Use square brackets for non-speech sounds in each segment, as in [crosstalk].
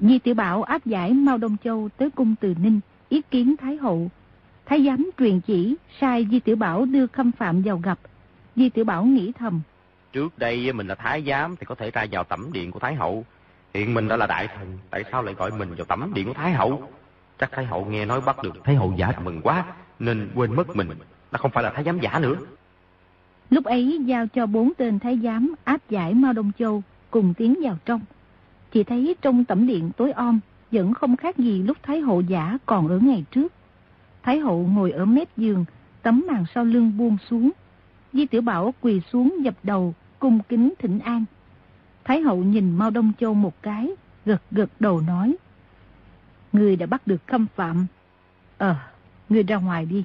Di Tiểu Bảo áp giải Mao Đông Châu tới cung Từ Ninh, ý kiến Thái Hậu. Thái giám truyền chỉ, sai Di Tiểu Bảo đưa khâm phạm vào gặp. Di Tiểu Bảo nghĩ thầm. Trước đây mình là Thái giám thì có thể ra vào tẩm điện của Thái Hậu. Hiện mình đã là đại thần, tại sao lại gọi mình vào tẩm điện của Thái Hậu? Chắc Thái Hậu nghe nói bắt được Thái Hậu giả mừng quá, nên quên mất mình, đã không phải là Thái giám giả nữa. Lúc ấy giao cho bốn tên Thái giám áp giải Mao Đông Châu cùng tiến vào trong. Chỉ thấy trong tẩm điện tối om, vẫn không khác gì lúc Thái hậu giả còn ở ngày trước. Thái hậu ngồi ở mép giường, tấm màn sau lưng buông xuống. Di Tiểu Bảo quỳ xuống dập đầu, cung kính thỉnh an. Thái hậu nhìn Mao Đông Châu một cái, gật gật đầu nói. Người đã bắt được khâm phạm. Ờ, người ra ngoài đi.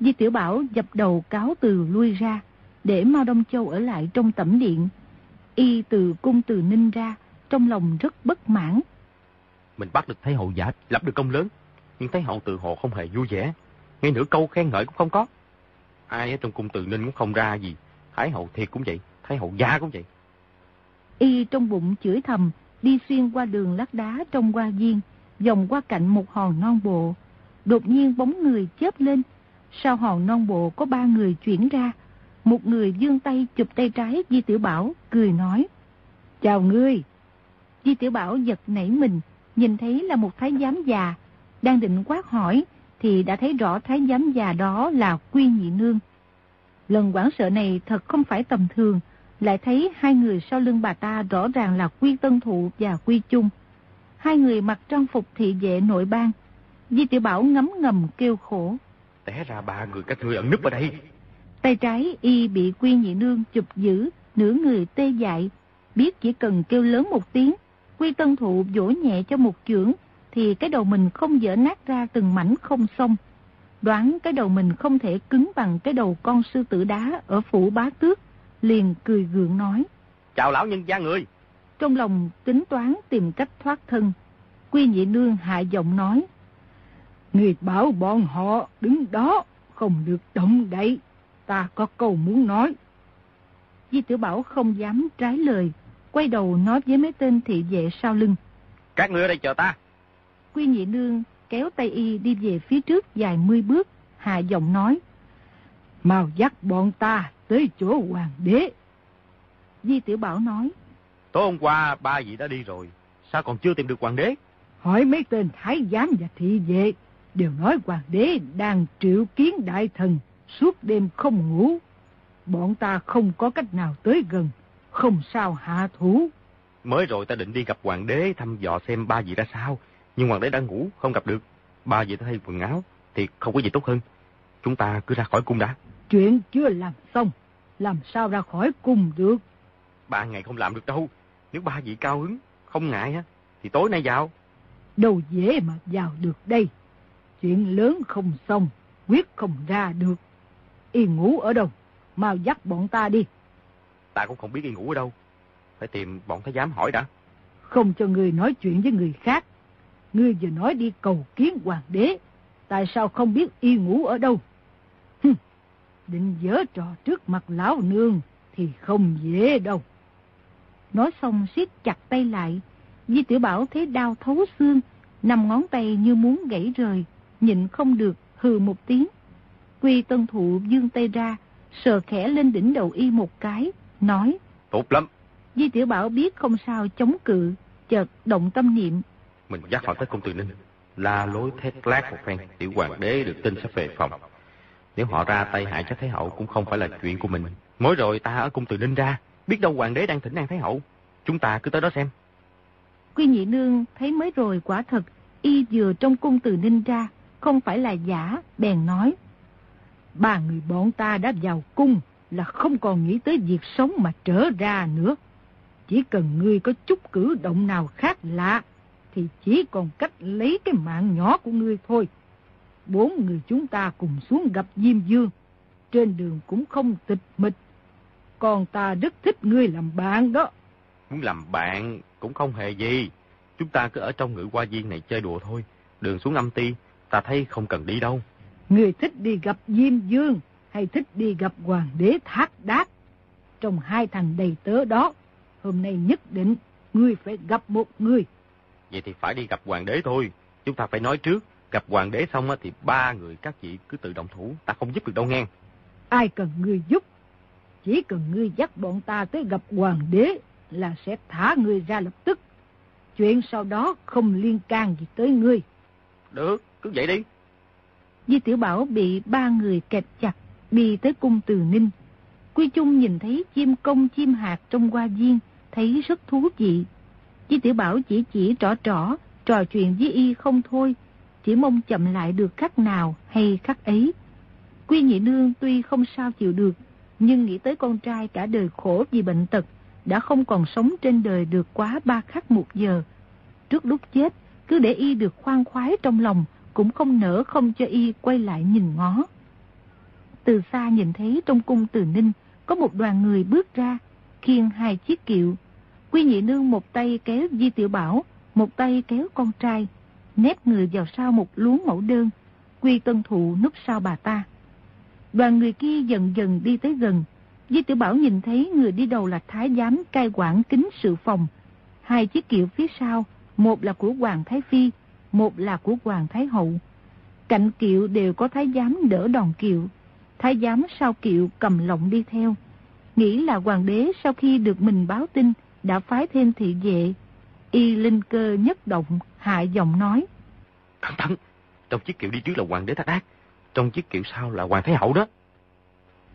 Di Tiểu Bảo dập đầu cáo từ lui ra, để Mao Đông Châu ở lại trong tẩm điện. Y từ cung từ ninh ra, trong lòng rất bất mãn. Mình bắt được Thái hậu giả, lập được công lớn, nhưng Thái hậu tự hồ không hề vui vẻ, ngay nửa câu khen ngợi cũng không có. Ai ở trong cung từ ninh cũng không ra gì, Thái hậu thiệt cũng vậy, Thái hậu giả cũng vậy. Y trong bụng chửi thầm, đi xuyên qua đường lát đá trong hoa viên, vòng qua cạnh một hòn non bộ. Đột nhiên bóng người chớp lên, sau hòn non bộ có ba người chuyển ra. Một người dương tay chụp tay trái Di Tiểu Bảo, cười nói. Chào ngươi. Di Tiểu Bảo giật nảy mình, nhìn thấy là một thái giám già. Đang định quát hỏi, thì đã thấy rõ thái giám già đó là Quy Nhị Nương. Lần quảng sợ này thật không phải tầm thường, lại thấy hai người sau lưng bà ta rõ ràng là Quy Tân Thụ và Quy Trung. Hai người mặc trang phục thị vệ nội bang. Di Tiểu Bảo ngấm ngầm kêu khổ. Té ra ba người các ngươi ẩn núp ở đây. Tay trái y bị Quy Nhị Nương chụp giữ, nửa người tê dại. Biết chỉ cần kêu lớn một tiếng, Quy Tân Thụ vỗ nhẹ cho một chưởng, thì cái đầu mình không dở nát ra từng mảnh không xong. Đoán cái đầu mình không thể cứng bằng cái đầu con sư tử đá ở phủ bá tước, liền cười gượng nói. Chào lão nhân gia người. Trong lòng tính toán tìm cách thoát thân, Quy Nhị Nương hạ giọng nói. Người bảo bọn họ đứng đó, không được động đậy, ta có câu muốn nói. Di Tiểu Bảo không dám trái lời, quay đầu nói với mấy tên thị vệ sau lưng. Các người ở đây chờ ta. Quy Nhị Nương kéo tay y đi về phía trước vài mươi bước, hạ giọng nói. Mau dắt bọn ta tới chỗ hoàng đế. Di Tiểu Bảo nói. Tối hôm qua ba vị đã đi rồi, sao còn chưa tìm được hoàng đế? Hỏi mấy tên thái giám và thị vệ, đều nói hoàng đế đang triệu kiến đại thần, suốt đêm không ngủ. Bọn ta không có cách nào tới gần, không sao hạ thủ. Mới rồi ta định đi gặp hoàng đế thăm dò xem ba vị ra sao, nhưng hoàng đế đang ngủ, không gặp được. Ba vị thay quần áo, thì không có gì tốt hơn. Chúng ta cứ ra khỏi cung đã. Chuyện chưa làm xong, làm sao ra khỏi cung được? Ba ngày không làm được đâu. Nếu ba vị cao hứng, không ngại thì tối nay vào. Đâu dễ mà vào được đây. Chuyện lớn không xong, quyết không ra được. Yên ngủ ở đâu? Mau dắt bọn ta đi. Ta cũng không biết y ngủ ở đâu. Phải tìm bọn thái giám hỏi đã. Không cho người nói chuyện với người khác. Ngươi vừa nói đi cầu kiến hoàng đế. Tại sao không biết y ngủ ở đâu? Hừm, định dở trò trước mặt lão nương thì không dễ đâu. Nói xong siết chặt tay lại. Di tiểu Bảo thấy đau thấu xương, nằm ngón tay như muốn gãy rời, nhịn không được, hừ một tiếng. Quy tân thụ dương tay ra, sờ khẽ lên đỉnh đầu y một cái, nói. Tốt lắm. Di Tiểu Bảo biết không sao chống cự, chợt động tâm niệm. Mình dắt họ tới công tử Ninh, la lối thét lát một phen, tiểu hoàng đế được tin sẽ về phòng. Nếu họ ra tay hại cho Thái Hậu cũng không phải là chuyện của mình. Mới rồi ta ở cung từ Ninh ra, biết đâu hoàng đế đang thỉnh an Thái Hậu. Chúng ta cứ tới đó xem. Quy nhị nương thấy mới rồi quả thật, y vừa trong cung từ Ninh ra, không phải là giả, bèn nói. Ba người bọn ta đã vào cung, là không còn nghĩ tới việc sống mà trở ra nữa. Chỉ cần ngươi có chút cử động nào khác lạ, thì chỉ còn cách lấy cái mạng nhỏ của ngươi thôi. Bốn người chúng ta cùng xuống gặp Diêm Dương, trên đường cũng không tịch mịch. Còn ta rất thích ngươi làm bạn đó. Muốn làm bạn cũng không hề gì. Chúng ta cứ ở trong ngự qua viên này chơi đùa thôi. Đường xuống âm ti, ta thấy không cần đi đâu. Ngươi thích đi gặp Diêm Dương hay thích đi gặp Hoàng đế Thác Đát? Trong hai thằng đầy tớ đó, hôm nay nhất định ngươi phải gặp một người. Vậy thì phải đi gặp hoàng đế thôi. Chúng ta phải nói trước, gặp hoàng đế xong thì ba người các vị cứ tự động thủ, ta không giúp được đâu nghe. Ai cần ngươi giúp? Chỉ cần ngươi dắt bọn ta tới gặp hoàng đế là sẽ thả ngươi ra lập tức. Chuyện sau đó không liên can gì tới ngươi. Được, cứ vậy đi. Di Tiểu Bảo bị ba người kẹp chặt, đi tới cung từ ninh. Quy Trung nhìn thấy chim công chim hạt trong hoa viên, thấy rất thú vị. chi Tiểu Bảo chỉ chỉ trỏ trỏ, trò chuyện với y không thôi, chỉ mong chậm lại được khắc nào hay khắc ấy. Quy Nhị Nương tuy không sao chịu được, nhưng nghĩ tới con trai cả đời khổ vì bệnh tật, đã không còn sống trên đời được quá ba khắc một giờ. Trước lúc chết, cứ để y được khoan khoái trong lòng, cũng không nỡ không cho y quay lại nhìn ngó. Từ xa nhìn thấy trong cung từ ninh, có một đoàn người bước ra, khiêng hai chiếc kiệu. Quy nhị nương một tay kéo Di Tiểu Bảo, một tay kéo con trai, nép người vào sau một luống mẫu đơn, Quy tân thụ núp sau bà ta. Đoàn người kia dần dần đi tới gần, Di Tiểu Bảo nhìn thấy người đi đầu là Thái Giám cai quản kính sự phòng. Hai chiếc kiệu phía sau, một là của Hoàng Thái Phi, một là của Hoàng Thái Hậu. Cạnh kiệu đều có Thái Giám đỡ đòn kiệu. Thái Giám sau kiệu cầm lọng đi theo. Nghĩ là Hoàng đế sau khi được mình báo tin, đã phái thêm thị vệ. Y linh cơ nhất động, hạ giọng nói. Cẩn thận, trong chiếc kiệu đi trước là Hoàng đế Thác Đác, trong chiếc kiệu sau là Hoàng Thái Hậu đó.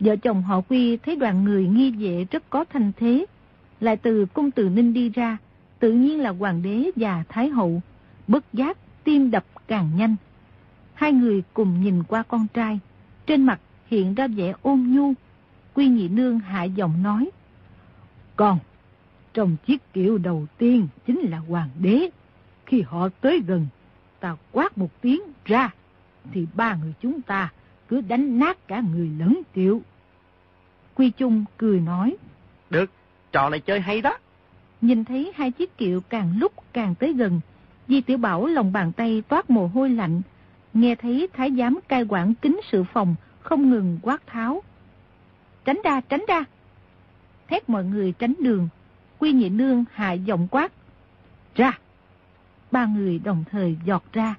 Vợ chồng họ Quy thấy đoàn người nghi vệ rất có thanh thế, lại từ cung từ Ninh đi ra, tự nhiên là Hoàng đế và Thái Hậu, bất giác, tim đập càng nhanh. Hai người cùng nhìn qua con trai, trên mặt hiện ra vẻ ôn nhu. Quy nhị nương hạ giọng nói, Con, trong chiếc kiệu đầu tiên chính là Hoàng đế. Khi họ tới gần, ta quát một tiếng ra, thì ba người chúng ta cứ đánh nát cả người lẫn kiệu. Quy Trung cười nói. Được, trò này chơi hay đó. Nhìn thấy hai chiếc kiệu càng lúc càng tới gần, Di Tiểu Bảo lòng bàn tay toát mồ hôi lạnh, nghe thấy thái giám cai quản kính sự phòng không ngừng quát tháo. Tránh ra, tránh ra. Thét mọi người tránh đường, Quy Nhị Nương hạ giọng quát. Ra. Ba người đồng thời giọt ra.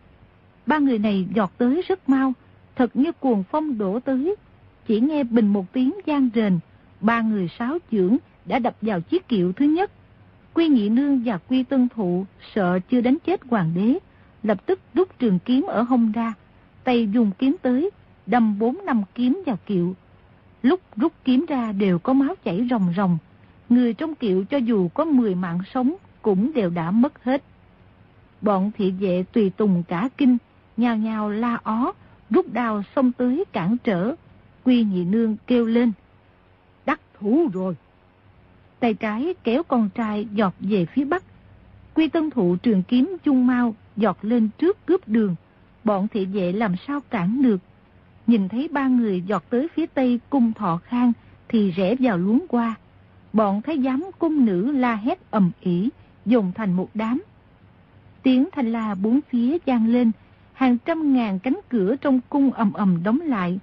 Ba người này giọt tới rất mau, thật như cuồng phong đổ tới. Chỉ nghe bình một tiếng gian rền, ba người sáo trưởng đã đập vào chiếc kiệu thứ nhất. Quy Nhị Nương và Quy Tân Thụ sợ chưa đánh chết hoàng đế, lập tức rút trường kiếm ở hông ra, tay dùng kiếm tới, đâm bốn năm kiếm vào kiệu. Lúc rút kiếm ra đều có máu chảy ròng ròng, người trong kiệu cho dù có 10 mạng sống cũng đều đã mất hết. Bọn thị vệ tùy tùng cả kinh, nhào nhào la ó, rút đao xông tới cản trở. Quy nhị nương kêu lên. Đắc thủ rồi. Tay trái kéo con trai giọt về phía bắc. Quy tân thụ trường kiếm chung mau giọt lên trước cướp đường. Bọn thị vệ làm sao cản được. Nhìn thấy ba người giọt tới phía tây cung thọ khang thì rẽ vào luống qua. Bọn thái giám cung nữ la hét ầm ỉ, dùng thành một đám. Tiếng thanh la bốn phía gian lên, hàng trăm ngàn cánh cửa trong cung ầm ầm đóng lại.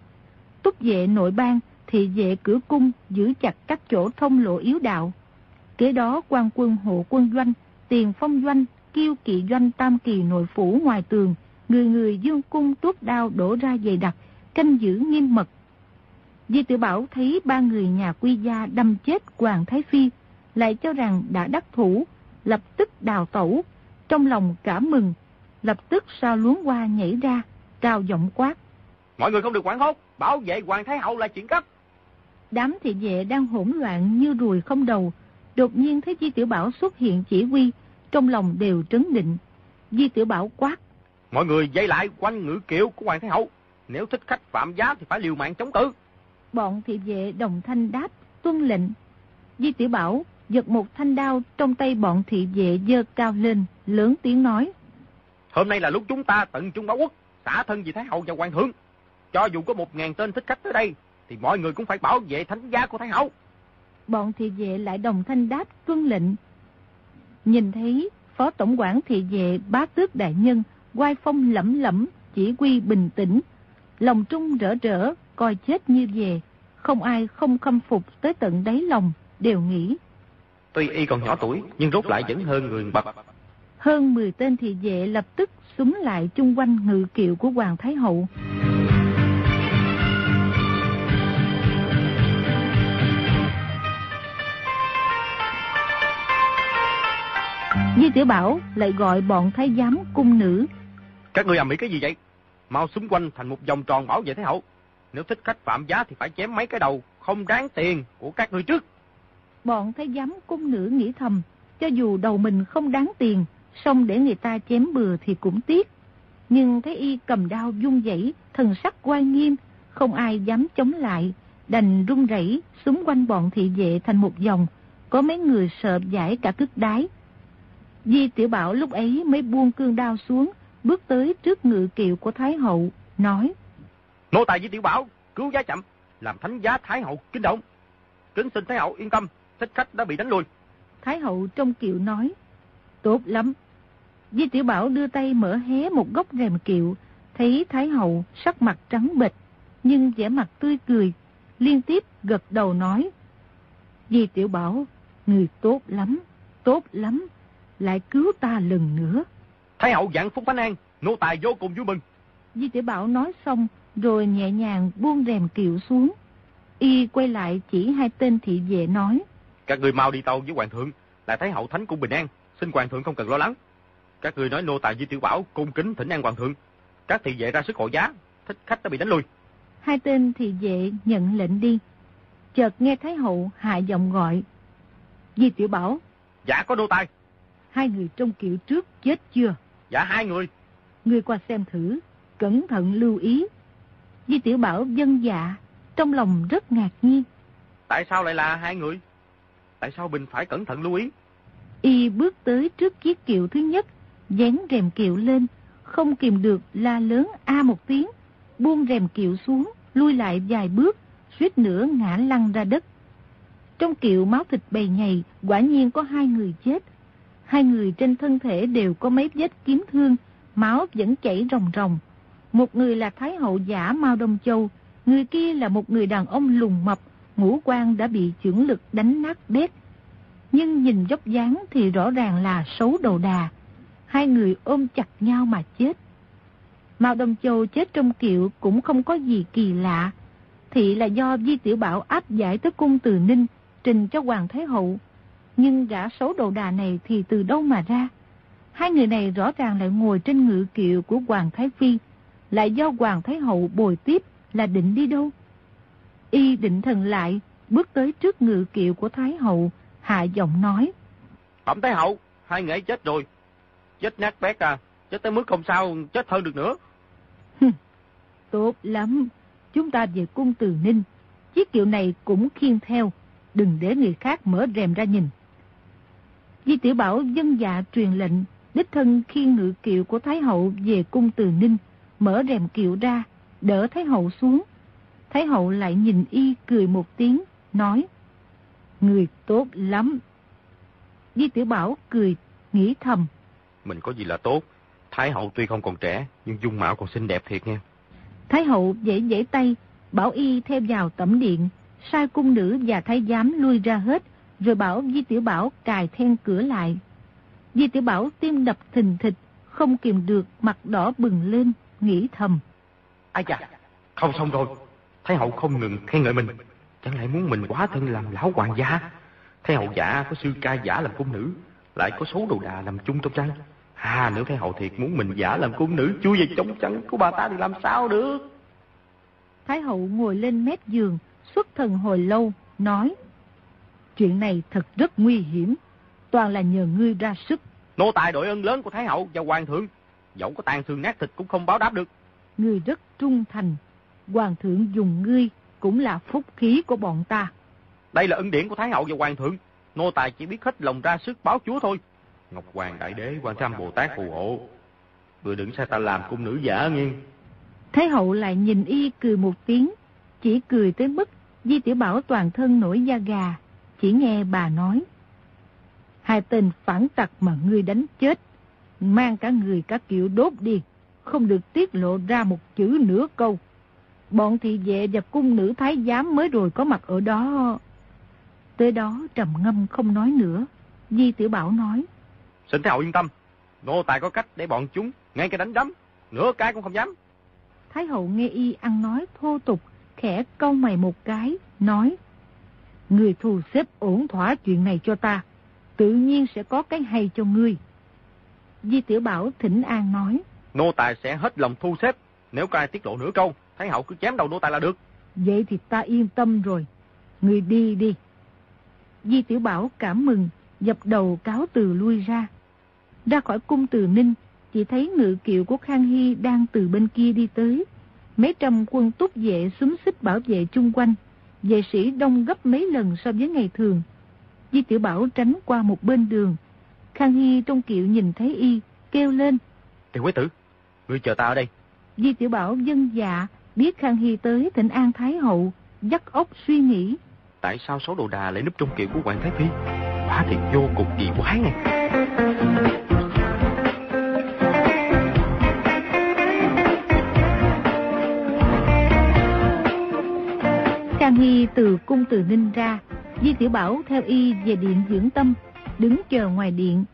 Túc vệ nội bang, thị vệ cửa cung giữ chặt các chỗ thông lộ yếu đạo. Kế đó quan quân hộ quân doanh, tiền phong doanh, kiêu kỵ doanh tam kỳ nội phủ ngoài tường, người người dương cung tuốt đao đổ ra dày đặc, canh giữ nghiêm mật. Di Tử Bảo thấy ba người nhà quy gia đâm chết Hoàng Thái Phi, lại cho rằng đã đắc thủ, lập tức đào tẩu, trong lòng cảm mừng, lập tức sao luống qua nhảy ra, cao giọng quát. Mọi người không được quảng hốt, bảo vệ Hoàng Thái Hậu là chuyện cấp. Đám thị vệ đang hỗn loạn như ruồi không đầu, đột nhiên thấy Di Tiểu Bảo xuất hiện chỉ huy, trong lòng đều trấn định. Di Tiểu Bảo quát. Mọi người dây lại quanh ngự kiệu của Hoàng Thái Hậu, nếu thích khách phạm giá thì phải liều mạng chống cự. Bọn thị vệ đồng thanh đáp, tuân lệnh. Di Tiểu Bảo giật một thanh đao trong tay bọn thị vệ dơ cao lên, lớn tiếng nói. Hôm nay là lúc chúng ta tận trung báo quốc, xả thân vì Thái Hậu và Hoàng thượng. Cho dù có một ngàn tên thích khách tới đây, thì mọi người cũng phải bảo vệ thánh giá của Thái Hậu. Bọn thị vệ lại đồng thanh đáp tuân lệnh. Nhìn thấy Phó Tổng quản thị vệ bá tước đại nhân, quai phong lẫm lẫm, chỉ quy bình tĩnh. Lòng trung rỡ rỡ, coi chết như về. Không ai không khâm phục tới tận đáy lòng, đều nghĩ. Tuy y còn nhỏ tuổi, nhưng rốt lại vẫn hơn người bậc. Hơn 10 tên thị vệ lập tức súng lại chung quanh ngự kiệu của Hoàng Thái Hậu. Di Tiểu Bảo lại gọi bọn thái giám cung nữ. Các người làm mỹ cái gì vậy? Mau xung quanh thành một vòng tròn bảo vệ Thái Hậu. Nếu thích khách phạm giá thì phải chém mấy cái đầu, không đáng tiền của các người trước. Bọn thái giám cung nữ nghĩ thầm, cho dù đầu mình không đáng tiền, xong để người ta chém bừa thì cũng tiếc. Nhưng thấy y cầm đao dung dãy, thần sắc quan nghiêm, không ai dám chống lại, đành run rẩy xung quanh bọn thị vệ thành một vòng, có mấy người sợ giải cả cước đái. Di Tiểu Bảo lúc ấy mới buông cương đao xuống, bước tới trước ngự kiệu của Thái Hậu, nói. Nô tài Di Tiểu Bảo, cứu giá chậm, làm thánh giá Thái Hậu kinh động. Kính xin Thái Hậu yên tâm, thích khách đã bị đánh lui. Thái Hậu trong kiệu nói. Tốt lắm. Di Tiểu Bảo đưa tay mở hé một góc rèm kiệu, thấy Thái Hậu sắc mặt trắng bệch, nhưng vẻ mặt tươi cười, liên tiếp gật đầu nói. Di Tiểu Bảo, người tốt lắm, tốt lắm lại cứu ta lần nữa. Thái hậu dạng phúc bánh an, nô tài vô cùng vui mừng. Di tiểu Bảo nói xong, rồi nhẹ nhàng buông rèm kiệu xuống. Y quay lại chỉ hai tên thị vệ nói. Các người mau đi tàu với hoàng thượng, lại Thái hậu thánh cung bình an, xin hoàng thượng không cần lo lắng. Các người nói nô tài Di Tiểu Bảo cung kính thỉnh an hoàng thượng. Các thị vệ ra sức hộ giá, thích khách đã bị đánh lui. Hai tên thị vệ nhận lệnh đi. Chợt nghe Thái hậu hạ giọng gọi. Di Tiểu Bảo. Dạ có nô tài hai người trong kiệu trước chết chưa? Dạ hai người. Người qua xem thử, cẩn thận lưu ý. Di Tiểu Bảo dân dạ, trong lòng rất ngạc nhiên. Tại sao lại là hai người? Tại sao Bình phải cẩn thận lưu ý? Y bước tới trước chiếc kiệu thứ nhất, dán rèm kiệu lên, không kìm được la lớn a một tiếng, buông rèm kiệu xuống, lui lại vài bước, suýt nữa ngã lăn ra đất. Trong kiệu máu thịt bầy nhầy, quả nhiên có hai người chết, Hai người trên thân thể đều có mấy vết kiếm thương, máu vẫn chảy ròng ròng. Một người là Thái hậu giả Mao Đông Châu, người kia là một người đàn ông lùng mập, ngũ quan đã bị chưởng lực đánh nát bét. Nhưng nhìn dốc dáng thì rõ ràng là xấu đầu đà. Hai người ôm chặt nhau mà chết. Mao Đông Châu chết trong kiệu cũng không có gì kỳ lạ. Thị là do Di Tiểu Bảo áp giải tới cung từ Ninh, trình cho Hoàng Thái Hậu nhưng gã xấu đầu đà này thì từ đâu mà ra? Hai người này rõ ràng lại ngồi trên ngự kiệu của Hoàng Thái Phi, lại do Hoàng Thái Hậu bồi tiếp là định đi đâu? Y định thần lại, bước tới trước ngự kiệu của Thái Hậu, hạ giọng nói. Bẩm Thái Hậu, hai người chết rồi. Chết nát bét à, chết tới mức không sao, chết hơn được nữa. Tốt lắm, chúng ta về cung từ Ninh. Chiếc kiệu này cũng khiên theo, đừng để người khác mở rèm ra nhìn. Di Tiểu Bảo dân dạ truyền lệnh, đích thân khi ngự kiệu của Thái Hậu về cung từ Ninh, mở rèm kiệu ra, đỡ Thái Hậu xuống. Thái Hậu lại nhìn y cười một tiếng, nói, Người tốt lắm. Di Tiểu Bảo cười, nghĩ thầm. Mình có gì là tốt, Thái Hậu tuy không còn trẻ, nhưng dung mạo còn xinh đẹp thiệt nha. Thái Hậu dễ dễ tay, bảo y theo vào tẩm điện, sai cung nữ và thái giám lui ra hết, rồi bảo Di Tiểu Bảo cài then cửa lại. Di Tiểu Bảo tim đập thình thịch, không kìm được mặt đỏ bừng lên, nghĩ thầm. Ai chà, không xong rồi. Thái hậu không ngừng khen ngợi mình. Chẳng lẽ muốn mình quá thân làm lão hoàng gia? Thái hậu giả có sư ca giả làm cung nữ, lại có số đồ đà làm chung trong trăng. À, nếu Thái hậu thiệt muốn mình giả làm cung nữ chui về trong trăng của bà ta thì làm sao được? Thái hậu ngồi lên mép giường, xuất thần hồi lâu, nói. Chuyện này thật rất nguy hiểm, toàn là nhờ ngươi ra sức. Nô tài đội ơn lớn của Thái Hậu và Hoàng thượng, dẫu có tàn xương nát thịt cũng không báo đáp được. Ngươi rất trung thành, Hoàng thượng dùng ngươi cũng là phúc khí của bọn ta. Đây là ân điển của Thái Hậu và Hoàng thượng. Nô tài chỉ biết hết lòng ra sức báo chúa thôi. Ngọc Hoàng Đại Đế, Quan Trăm Bồ Tát phù hộ. Vừa đừng sai ta làm cung nữ giả nghiêng. Thái hậu lại nhìn y cười một tiếng, chỉ cười tới mức Di Tiểu Bảo toàn thân nổi da gà, chỉ nghe bà nói. Hai tên phản tặc mà ngươi đánh chết, mang cả người cả kiểu đốt đi, không được tiết lộ ra một chữ nửa câu. Bọn thị vệ và cung nữ thái giám mới rồi có mặt ở đó. Tới đó trầm ngâm không nói nữa. Di Tiểu Bảo nói. Xin Thái hậu yên tâm, nô tài có cách để bọn chúng ngay cái đánh đấm, nửa cái cũng không dám. Thái hậu nghe y ăn nói thô tục, khẽ câu mày một cái, nói. Người thu xếp ổn thỏa chuyện này cho ta, tự nhiên sẽ có cái hay cho ngươi. Di Tiểu Bảo thỉnh an nói. Nô tài sẽ hết lòng thu xếp, nếu có ai tiết lộ nửa câu, Thái hậu cứ chém đầu nô tài là được. Vậy thì ta yên tâm rồi, người đi đi. Di Tiểu Bảo cảm mừng, dập đầu cáo từ lui ra. Ra khỏi cung từ Ninh, chỉ thấy ngự kiệu của Khang Hy đang từ bên kia đi tới. Mấy trăm quân túc vệ xúm xích bảo vệ chung quanh. Vệ sĩ đông gấp mấy lần so với ngày thường. Di Tiểu Bảo tránh qua một bên đường. Khang Hy trong kiệu nhìn thấy y, kêu lên. Tiểu quế tử, ngươi chờ ta ở đây. Di Tiểu Bảo dân dạ, biết Khang Hy tới thịnh An Thái Hậu, dắt ốc suy nghĩ. Tại sao số đồ đà lại núp trong kiệu của Hoàng Thái Phi? Quá thì vô cùng kỳ quái này. Hy từ cung từ Ninh ra, Di Tiểu Bảo theo y về điện dưỡng tâm, đứng chờ ngoài điện.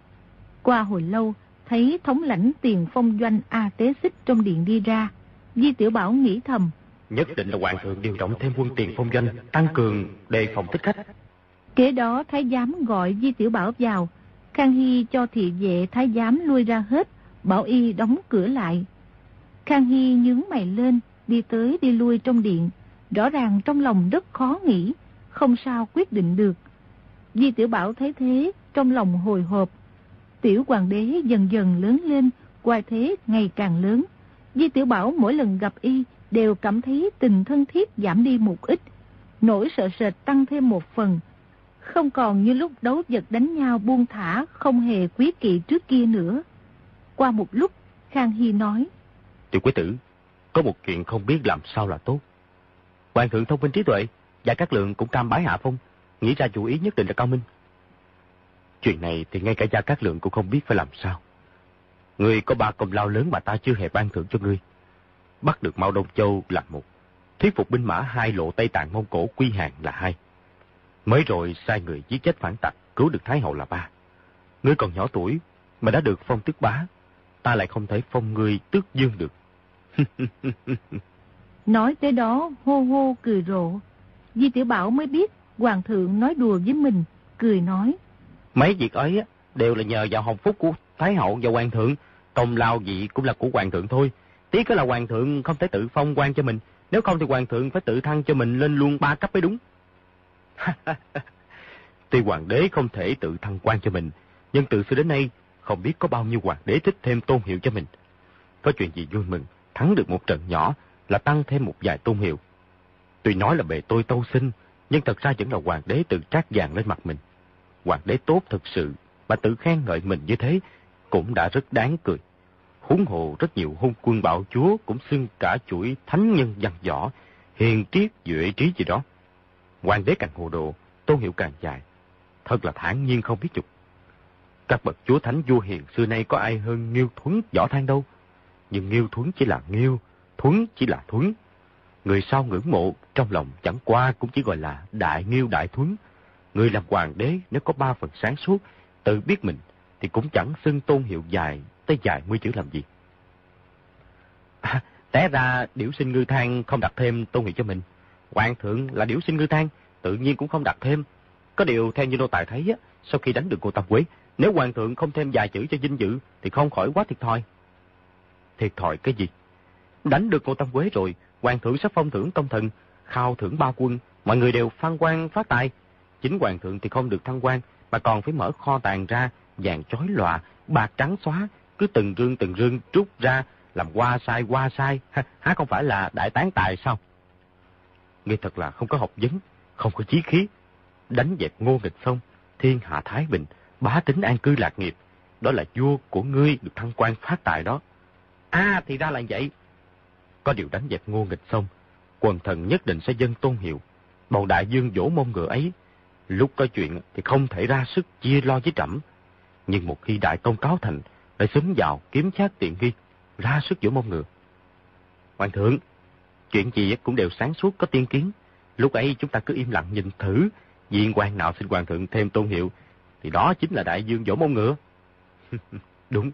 Qua hồi lâu, thấy thống lãnh tiền phong doanh A Tế Xích trong điện đi ra. Di Tiểu Bảo nghĩ thầm. Nhất định là hoàng thượng điều động thêm quân tiền phong doanh, tăng cường đề phòng thích khách. Kế đó thái giám gọi Di Tiểu Bảo vào. Khang Hy cho thị vệ thái giám lui ra hết, bảo y đóng cửa lại. Khang Hy nhướng mày lên, đi tới đi lui trong điện. Rõ ràng trong lòng rất khó nghĩ, không sao quyết định được. Di Tiểu Bảo thấy thế, trong lòng hồi hộp. Tiểu hoàng đế dần dần lớn lên, qua thế ngày càng lớn. Di Tiểu Bảo mỗi lần gặp y đều cảm thấy tình thân thiết giảm đi một ít, nỗi sợ sệt tăng thêm một phần. Không còn như lúc đấu vật đánh nhau buông thả, không hề quý kỵ trước kia nữa. Qua một lúc, Khang Hy nói. Tiểu quý tử, có một chuyện không biết làm sao là tốt. Hoàng thượng thông minh trí tuệ, và các lượng cũng cam bái hạ phong, nghĩ ra chủ ý nhất định là cao minh. Chuyện này thì ngay cả gia các lượng cũng không biết phải làm sao. Người có ba công lao lớn mà ta chưa hề ban thưởng cho ngươi. Bắt được Mao Đông Châu là một. Thuyết phục binh mã hai lộ Tây Tạng Mông Cổ quy hàng là hai. Mới rồi sai người giết chết phản tặc, cứu được Thái Hậu là ba. Ngươi còn nhỏ tuổi, mà đã được phong tước bá. Ta lại không thể phong ngươi tước dương được. [laughs] Nói tới đó hô hô cười rộ. Di Tiểu Bảo mới biết Hoàng thượng nói đùa với mình, cười nói. Mấy việc ấy đều là nhờ vào hồng phúc của Thái Hậu và Hoàng thượng. Công lao gì cũng là của Hoàng thượng thôi. Tí là Hoàng thượng không thể tự phong quan cho mình. Nếu không thì Hoàng thượng phải tự thăng cho mình lên luôn ba cấp mới đúng. [laughs] Tuy Hoàng đế không thể tự thăng quan cho mình, nhưng từ xưa đến nay không biết có bao nhiêu Hoàng đế thích thêm tôn hiệu cho mình. Có chuyện gì vui mừng, thắng được một trận nhỏ là tăng thêm một vài tôn hiệu. Tuy nói là bề tôi tâu sinh, nhưng thật ra vẫn là hoàng đế tự trát vàng lên mặt mình. Hoàng đế tốt thực sự, mà tự khen ngợi mình như thế, cũng đã rất đáng cười. Huống hồ rất nhiều hung quân bạo chúa cũng xưng cả chuỗi thánh nhân văn võ, hiền triết duệ trí gì đó. Hoàng đế càng hồ đồ, tôn hiệu càng dài. Thật là thản nhiên không biết chục. Các bậc chúa thánh vua hiền xưa nay có ai hơn Nghiêu Thuấn võ thang đâu. Nhưng Nghiêu Thuấn chỉ là Nghiêu, Thuấn chỉ là Thuấn. Người sau ngưỡng mộ trong lòng chẳng qua cũng chỉ gọi là Đại Nghiêu Đại Thuấn. Người làm hoàng đế nếu có ba phần sáng suốt, tự biết mình, thì cũng chẳng xưng tôn hiệu dài tới dài mươi chữ làm gì. À, té ra điểu sinh ngư thang không đặt thêm tôn hiệu cho mình. Hoàng thượng là điểu sinh ngư thang, tự nhiên cũng không đặt thêm. Có điều theo như nô tài thấy, á, sau khi đánh được cô Tam Quế, nếu hoàng thượng không thêm vài chữ cho dinh dự, thì không khỏi quá thiệt thòi. Thiệt thòi cái gì? Đánh được Ngô Tâm Quế rồi, hoàng thượng sắp phong thưởng công thần, khao thưởng ba quân, mọi người đều phan quan phát tài. Chính hoàng thượng thì không được thăng quan, mà còn phải mở kho tàng ra, vàng chói lòa, bạc trắng xóa, cứ từng rương từng rương trút ra, làm qua sai qua sai, há không phải là đại tán tài sao? Ngươi thật là không có học vấn, không có chí khí. Đánh dẹp ngô nghịch xong, thiên hạ thái bình, bá tính an cư lạc nghiệp. Đó là vua của ngươi được thăng quan phát tài đó. À, thì ra là vậy. Có điều đánh dẹp ngô nghịch xong, quần thần nhất định sẽ dân tôn hiệu. Bầu đại dương dỗ mông ngựa ấy, lúc có chuyện thì không thể ra sức chia lo với trẫm. Nhưng một khi đại công cáo thành, lại xúm vào kiếm chát tiện nghi, ra sức dỗ mông ngựa. Hoàng thượng, chuyện gì cũng đều sáng suốt có tiên kiến. Lúc ấy chúng ta cứ im lặng nhìn thử, viên quan nào xin hoàng thượng thêm tôn hiệu, thì đó chính là đại dương dỗ mông ngựa. [laughs] Đúng.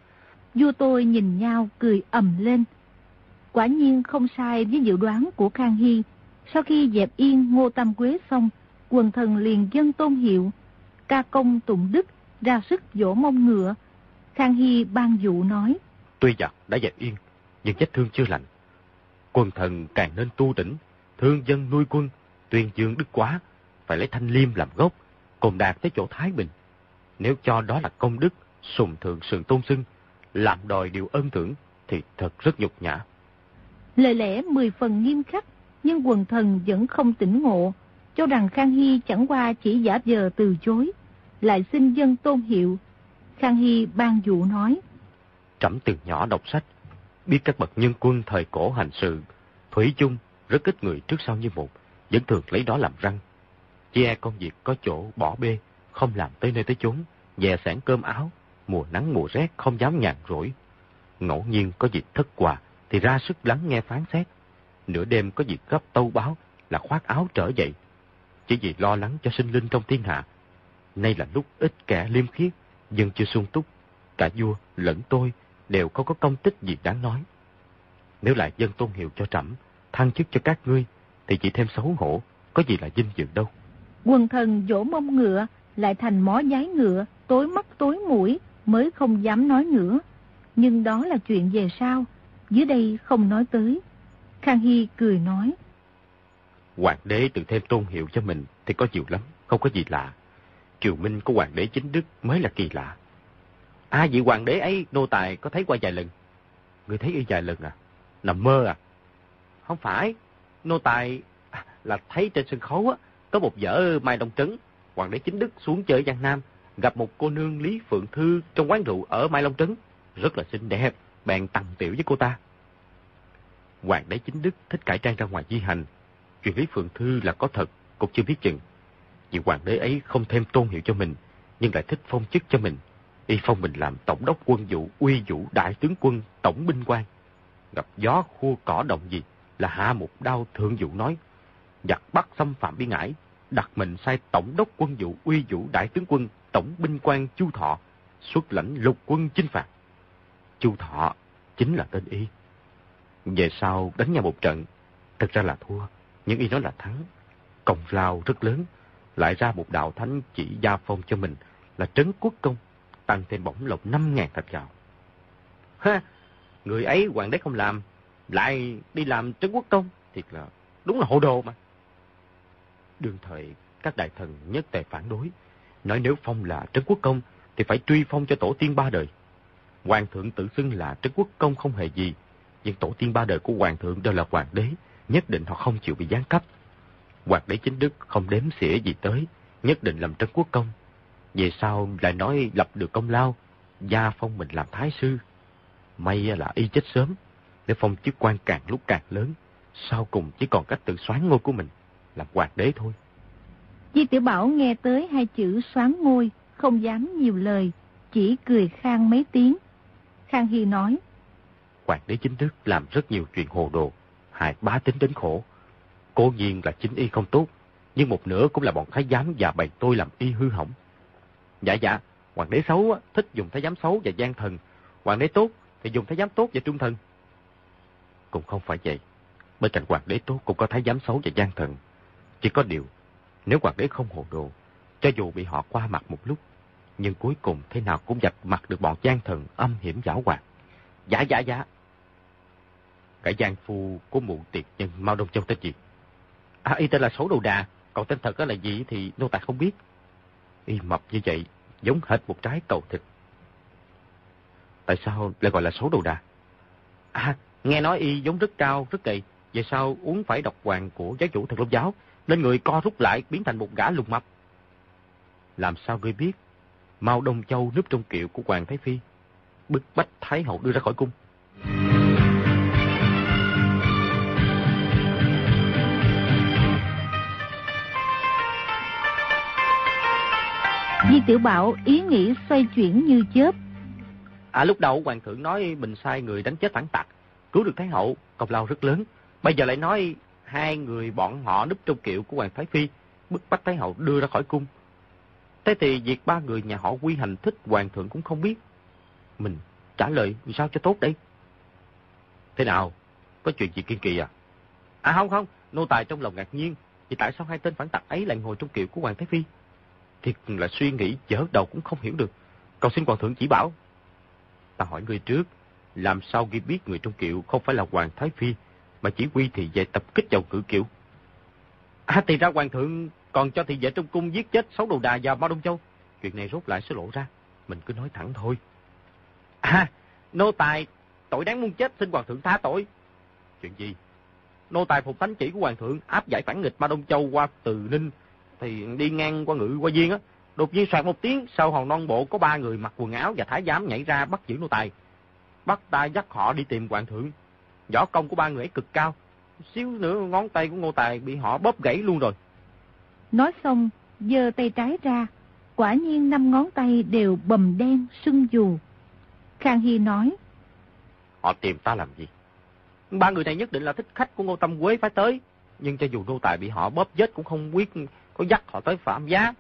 Vua tôi nhìn nhau cười ầm lên. Quả nhiên không sai với dự đoán của Khang Hy. Sau khi dẹp yên Ngô Tam Quế xong, quần thần liền dân tôn hiệu, ca công tụng đức, ra sức dỗ mông ngựa. Khang Hy ban dụ nói. Tuy giặc đã dẹp yên, nhưng vết thương chưa lành. Quân thần càng nên tu đỉnh, thương dân nuôi quân, tuyên dương đức quá, phải lấy thanh liêm làm gốc, cùng đạt tới chỗ Thái Bình. Nếu cho đó là công đức, sùng thượng sườn tôn xưng, làm đòi điều ân thưởng, thì thật rất nhục nhã. Lời lẽ mười phần nghiêm khắc, nhưng quần thần vẫn không tỉnh ngộ, cho rằng Khang Hy chẳng qua chỉ giả vờ từ chối, lại xin dân tôn hiệu. Khang Hy ban dụ nói. Trẫm từ nhỏ đọc sách, biết các bậc nhân quân thời cổ hành sự, thủy chung rất ít người trước sau như một, vẫn thường lấy đó làm răng. Chỉ e công việc có chỗ bỏ bê, không làm tới nơi tới chốn, dè sản cơm áo, mùa nắng mùa rét không dám nhàn rỗi. Ngẫu nhiên có dịp thất quà thì ra sức lắng nghe phán xét. Nửa đêm có việc gấp tâu báo là khoác áo trở dậy. Chỉ vì lo lắng cho sinh linh trong thiên hạ. Nay là lúc ít kẻ liêm khiết, dân chưa sung túc. Cả vua lẫn tôi đều không có công tích gì đáng nói. Nếu lại dân tôn hiệu cho trẫm, thăng chức cho các ngươi, thì chỉ thêm xấu hổ, có gì là dinh dự đâu. Quần thần dỗ mông ngựa, lại thành mó giái ngựa, tối mắt tối mũi, mới không dám nói nữa. Nhưng đó là chuyện về sau, dưới đây không nói tới. Khang Hy cười nói. Hoàng đế tự thêm tôn hiệu cho mình thì có nhiều lắm, không có gì lạ. Triều Minh có hoàng đế chính đức mới là kỳ lạ. À vị hoàng đế ấy nô tài có thấy qua vài lần. Người thấy y vài lần à? Nằm mơ à? Không phải. Nô tài là thấy trên sân khấu á, có một vở Mai Đông Trấn. Hoàng đế chính đức xuống chơi Giang Nam, gặp một cô nương Lý Phượng Thư trong quán rượu ở Mai Long Trấn. Rất là xinh đẹp, bèn tặng tiểu với cô ta. Hoàng đế chính đức thích cải trang ra ngoài di hành. Chuyện Lý Phượng Thư là có thật, cũng chưa biết chừng. Vì hoàng đế ấy không thêm tôn hiệu cho mình, nhưng lại thích phong chức cho mình. Y phong mình làm tổng đốc quân vụ, uy vũ đại tướng quân, tổng binh quan. Gặp gió khua cỏ động gì là hạ một đao thượng vụ nói. Giặc bắt xâm phạm biên ải, đặt mình sai tổng đốc quân vụ, uy vũ đại tướng quân, tổng binh quan Chu Thọ, xuất lãnh lục quân chinh phạt. Chu Thọ chính là tên Y. Về sau đánh nhau một trận, thật ra là thua, nhưng Y nói là thắng. Công lao rất lớn, lại ra một đạo thánh chỉ gia phong cho mình là trấn quốc công, tăng thêm bổng lộc 5.000 thạch gạo. Ha, người ấy hoàng đế không làm, lại đi làm trấn quốc công, thiệt là đúng là hồ đồ mà. Đương thời, các đại thần nhất tề phản đối, nói nếu phong là trấn quốc công thì phải truy phong cho tổ tiên ba đời. Hoàng thượng tự xưng là trấn quốc công không hề gì, nhưng tổ tiên ba đời của hoàng thượng đều là hoàng đế, nhất định họ không chịu bị giáng cấp. Hoàng đế chính đức không đếm xỉa gì tới, nhất định làm trấn quốc công. Về sau lại nói lập được công lao, gia phong mình làm thái sư. May là y chết sớm, để phong chức quan càng lúc càng lớn, sau cùng chỉ còn cách tự xoán ngôi của mình, làm hoàng đế thôi. Di Tiểu Bảo nghe tới hai chữ xoán ngôi, không dám nhiều lời, chỉ cười khang mấy tiếng. Khang Hy nói, Hoàng đế chính đức làm rất nhiều chuyện hồ đồ, hại bá tính đến khổ. Cố nhiên là chính y không tốt, nhưng một nửa cũng là bọn thái giám và bày tôi làm y hư hỏng. Dạ dạ, hoàng đế xấu thích dùng thái giám xấu và gian thần, hoàng đế tốt thì dùng thái giám tốt và trung thần. Cũng không phải vậy, bên cạnh hoàng đế tốt cũng có thái giám xấu và gian thần. Chỉ có điều, nếu hoàng đế không hồ đồ, cho dù bị họ qua mặt một lúc, nhưng cuối cùng thế nào cũng dạch mặt được bọn gian thần âm hiểm giảo hoạt. Dạ dạ dạ. Cả gian phu của mụ tiệt nhân Mao Đông Châu tên gì? À, y tên là Sấu đồ Đà, còn tên thật là gì thì nô tài không biết. Y mập như vậy, giống hệt một trái cầu thịt. Tại sao lại gọi là Sấu đồ Đà? À, nghe nói y giống rất cao, rất gầy, Về sau uống phải độc hoàng của giáo chủ thần lông giáo, nên người co rút lại biến thành một gã lùng mập. Làm sao ngươi biết? Mao Đông Châu núp trong kiệu của Hoàng Thái Phi, bức bách Thái Hậu đưa ra khỏi cung. Di Tiểu Bảo ý nghĩ xoay chuyển như chớp. À lúc đầu hoàng thượng nói mình sai người đánh chết phản tặc, cứu được Thái Hậu, công lao rất lớn. Bây giờ lại nói hai người bọn họ núp trong kiệu của Hoàng Thái Phi, bức bách Thái Hậu đưa ra khỏi cung. Thế thì việc ba người nhà họ quy hành thích Hoàng thượng cũng không biết. Mình trả lời vì sao cho tốt đây? Thế nào? Có chuyện gì kiên kỳ à? À không không, nô tài trong lòng ngạc nhiên. Vì tại sao hai tên phản tặc ấy lại ngồi trong kiệu của Hoàng Thái Phi? Thiệt là suy nghĩ dở đầu cũng không hiểu được. Cầu xin Hoàng thượng chỉ bảo. Ta hỏi người trước, làm sao ghi biết người trong kiệu không phải là Hoàng Thái Phi, mà chỉ quy thị về tập kích vào cử kiệu? À thì ra Hoàng thượng còn cho thị vệ trong cung giết chết sáu đầu đà và Mao Đông Châu. Chuyện này rốt lại sẽ lộ ra. Mình cứ nói thẳng thôi. À, nô tài, tội đáng muốn chết xin Hoàng thượng tha tội. Chuyện gì? Nô tài phục thánh chỉ của Hoàng thượng áp giải phản nghịch Mao Đông Châu qua Từ Ninh. Thì đi ngang qua ngự qua viên á. Đột nhiên soạt một tiếng, sau hòn non bộ có ba người mặc quần áo và thái giám nhảy ra bắt giữ nô tài. Bắt ta dắt họ đi tìm Hoàng thượng. Võ công của ba người ấy cực cao. Xíu nữa ngón tay của ngô tài bị họ bóp gãy luôn rồi. Nói xong, giơ tay trái ra, quả nhiên năm ngón tay đều bầm đen, sưng dù. Khang Hy nói, Họ tìm ta làm gì? Ba người này nhất định là thích khách của Ngô Tâm Quế phải tới. Nhưng cho dù nô tài bị họ bóp chết cũng không quyết có dắt họ tới phạm giá.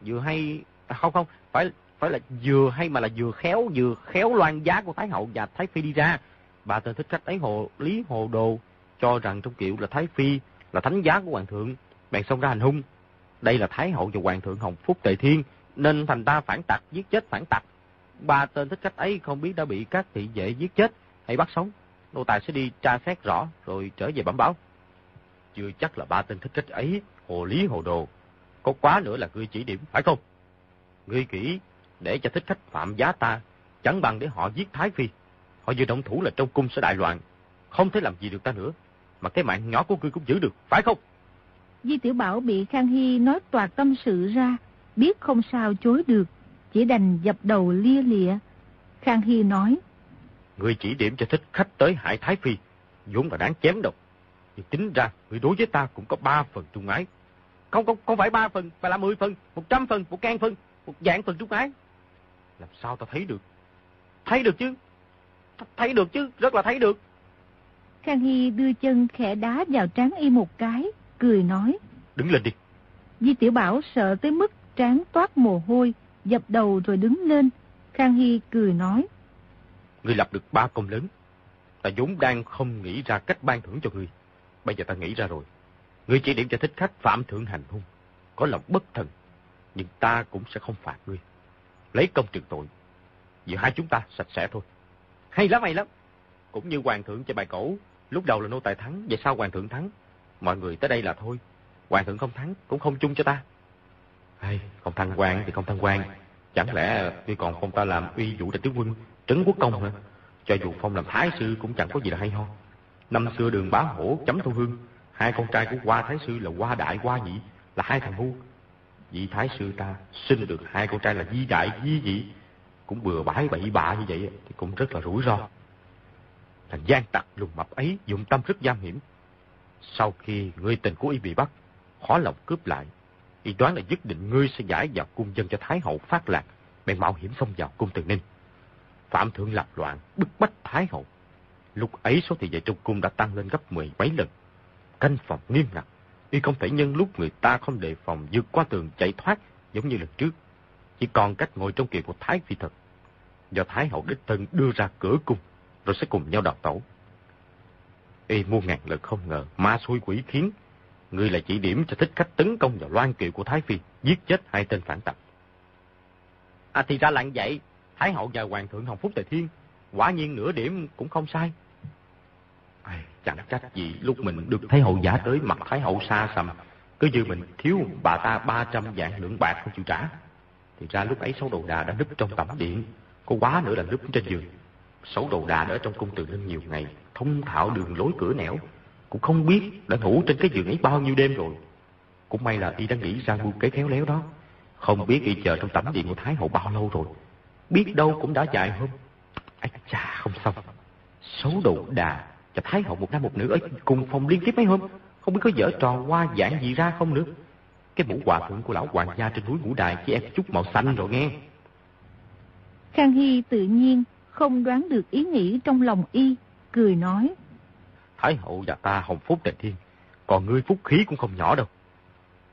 Vừa hay... À, không không, phải phải là vừa hay mà là vừa khéo, vừa khéo loan giá của Thái Hậu và Thái Phi đi ra. bà tên thích khách ấy hồ lý hồ đồ, cho rằng trong kiệu là Thái Phi, là thánh giá của Hoàng thượng, bèn xông ra hành hung. Đây là Thái Hậu và Hoàng thượng Hồng Phúc Tề Thiên, nên thành ta phản tặc, giết chết phản tặc. Ba tên thích khách ấy không biết đã bị các thị vệ giết chết hay bắt sống. Nô tài sẽ đi tra xét rõ rồi trở về bẩm báo. Chưa chắc là ba tên thích khách ấy, hồ lý hồ đồ. Có quá nữa là ngươi chỉ điểm, phải không? Ngươi kỹ, để cho thích khách phạm giá ta, chẳng bằng để họ giết Thái Phi. Họ vừa động thủ là trong cung sẽ đại loạn, không thể làm gì được ta nữa. Mà cái mạng nhỏ của ngươi cũng giữ được, phải không? Di Tiểu Bảo bị Khang Hy nói toạc tâm sự ra, biết không sao chối được, chỉ đành dập đầu lia lịa. Khang Hy nói, Ngươi chỉ điểm cho thích khách tới hại Thái Phi, vốn là đáng chém đâu. Nhưng tính ra, người đối với ta cũng có ba phần trung ái. Không, không, không phải ba phần, mà là mười phần, một trăm phần, một ngàn phần, một dạng phần trung ái. Làm sao ta thấy được? Thấy được chứ? Th thấy được chứ, rất là thấy được. Khang Hy đưa chân khẽ đá vào trán y một cái, cười nói. Đứng lên đi. Di Tiểu Bảo sợ tới mức trán toát mồ hôi, dập đầu rồi đứng lên. Khang Hy cười nói. Ngươi lập được ba công lớn. Ta vốn đang không nghĩ ra cách ban thưởng cho ngươi. Bây giờ ta nghĩ ra rồi. Ngươi chỉ điểm cho thích khách phạm thượng hành hung. Có lòng bất thần. Nhưng ta cũng sẽ không phạt ngươi. Lấy công trừng tội. Giữa hai chúng ta sạch sẽ thôi. Hay lắm, hay lắm. Cũng như hoàng thượng chơi bài cổ. Lúc đầu là nô tài thắng, về sau hoàng thượng thắng. Mọi người tới đây là thôi. Hoàng thượng không thắng, cũng không chung cho ta. Hay, không thăng quan thì không thăng quan. Chẳng lẽ ngươi còn không ta làm uy vũ đại tướng quân, trấn quốc công hả? Cho dù phong làm thái sư cũng chẳng có gì là hay ho. Năm xưa đường bá hổ chấm thu hương, hai con trai của hoa thái sư là hoa đại hoa nhị, là hai thằng ngu. Vị thái sư ta sinh được hai con trai là di đại di dị, cũng bừa bãi bậy bạ như vậy thì cũng rất là rủi ro. Thằng gian tặc lùng mập ấy dụng tâm rất giam hiểm. Sau khi ngươi tình của y bị bắt, khó lòng cướp lại, y đoán là nhất định ngươi sẽ giải vào cung dân cho Thái hậu phát lạc, bèn mạo hiểm xông vào cung Từ Ninh. Phạm thượng lập loạn, bức bách Thái hậu. Lúc ấy số thị vệ trong cung đã tăng lên gấp mười mấy lần. Canh phòng nghiêm ngặt, y không thể nhân lúc người ta không đề phòng vượt qua tường chạy thoát giống như lần trước. Chỉ còn cách ngồi trong kiệu của Thái phi thật. Do Thái hậu đích thân đưa ra cửa cung, rồi sẽ cùng nhau đào tẩu. Y muôn ngàn lần không ngờ, ma xui quỷ khiến, người lại chỉ điểm cho thích khách tấn công vào loan kiệu của Thái Phi, giết chết hai tên phản tặc. À thì ra là vậy, Thái hậu và Hoàng thượng Hồng Phúc Tề Thiên, quả nhiên nửa điểm cũng không sai. Ai, chẳng trách gì lúc mình được Thái hậu giả tới mặt Thái hậu xa xăm, cứ như mình thiếu bà ta 300 vạn lượng bạc không chịu trả. Thì ra lúc ấy sáu đầu đà đã núp trong tẩm điện, có quá nữa là núp trên giường sấu đầu đà đã ở trong cung từ nên nhiều ngày, thông thạo đường lối cửa nẻo. Cũng không biết đã ngủ trên cái giường ấy bao nhiêu đêm rồi. Cũng may là y đã nghĩ ra mưu kế khéo léo đó. Không biết y chờ trong tẩm điện của Thái Hậu bao lâu rồi. Biết đâu cũng đã dài hôm. Ây chà, không xong. Xấu đầu đà, cho Thái Hậu một nam một nữ ở cùng phòng liên tiếp mấy hôm. Không biết có dở trò hoa giảng gì ra không nữa. Cái mũ hòa thượng của lão hoàng gia trên núi ngũ đài chỉ em chút màu xanh rồi nghe. Khang Hy tự nhiên không đoán được ý nghĩ trong lòng y, cười nói. Thái hậu và ta hồng phúc đại thiên, còn ngươi phúc khí cũng không nhỏ đâu.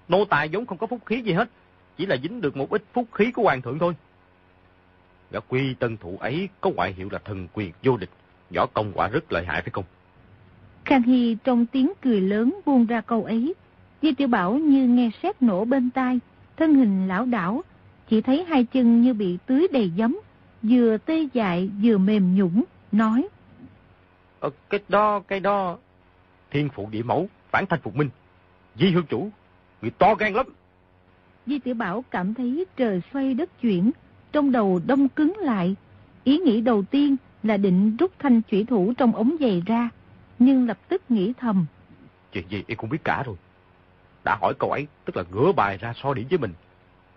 Nô tài giống không có phúc khí gì hết, chỉ là dính được một ít phúc khí của hoàng thượng thôi. Gã quy tân thủ ấy có ngoại hiệu là thần quyền vô địch, võ công quả rất lợi hại phải không? Khang Hy trong tiếng cười lớn buông ra câu ấy. Di tiểu Bảo như nghe sét nổ bên tai, thân hình lão đảo, chỉ thấy hai chân như bị tưới đầy giấm, vừa tê dại vừa mềm nhũng, nói. Ờ, cái đó, cái đó... Thiên phụ địa mẫu, phản thanh phục minh. Di hương chủ, người to gan lắm. Di tiểu Bảo cảm thấy trời xoay đất chuyển, trong đầu đông cứng lại. Ý nghĩ đầu tiên là định rút thanh chủy thủ trong ống giày ra, nhưng lập tức nghĩ thầm. Chuyện gì em cũng biết cả rồi. Đã hỏi câu ấy, tức là ngửa bài ra so điểm với mình.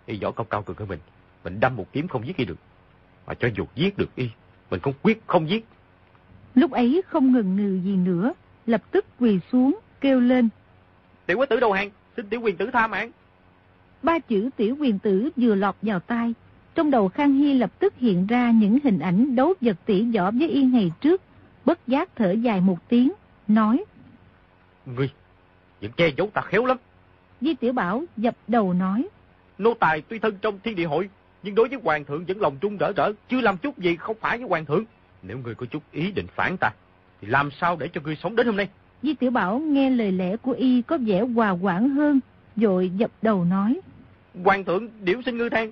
Y võ công cao cường hơn mình, mình đâm một kiếm không giết y được. Mà cho dù giết được y, mình cũng quyết không giết. Lúc ấy không ngừng ngừ gì nữa, lập tức quỳ xuống, kêu lên. Tiểu quý tử đầu hàng, xin tiểu quyền tử tha mạng. Ba chữ tiểu quyền tử vừa lọt vào tai. Trong đầu Khang Hy lập tức hiện ra những hình ảnh đấu vật tỷ võ với y ngày trước. Bất giác thở dài một tiếng, nói. Ngươi, vẫn che giấu ta khéo lắm. Di Tiểu Bảo dập đầu nói. Nô tài tuy thân trong thiên địa hội, nhưng đối với hoàng thượng vẫn lòng trung rỡ rỡ, chưa làm chút gì không phải với hoàng thượng. Nếu ngươi có chút ý định phản ta, thì làm sao để cho ngươi sống đến hôm nay? Di Tiểu Bảo nghe lời lẽ của y có vẻ hòa quản hơn, rồi dập đầu nói. Hoàng thượng điểu xin ngư than,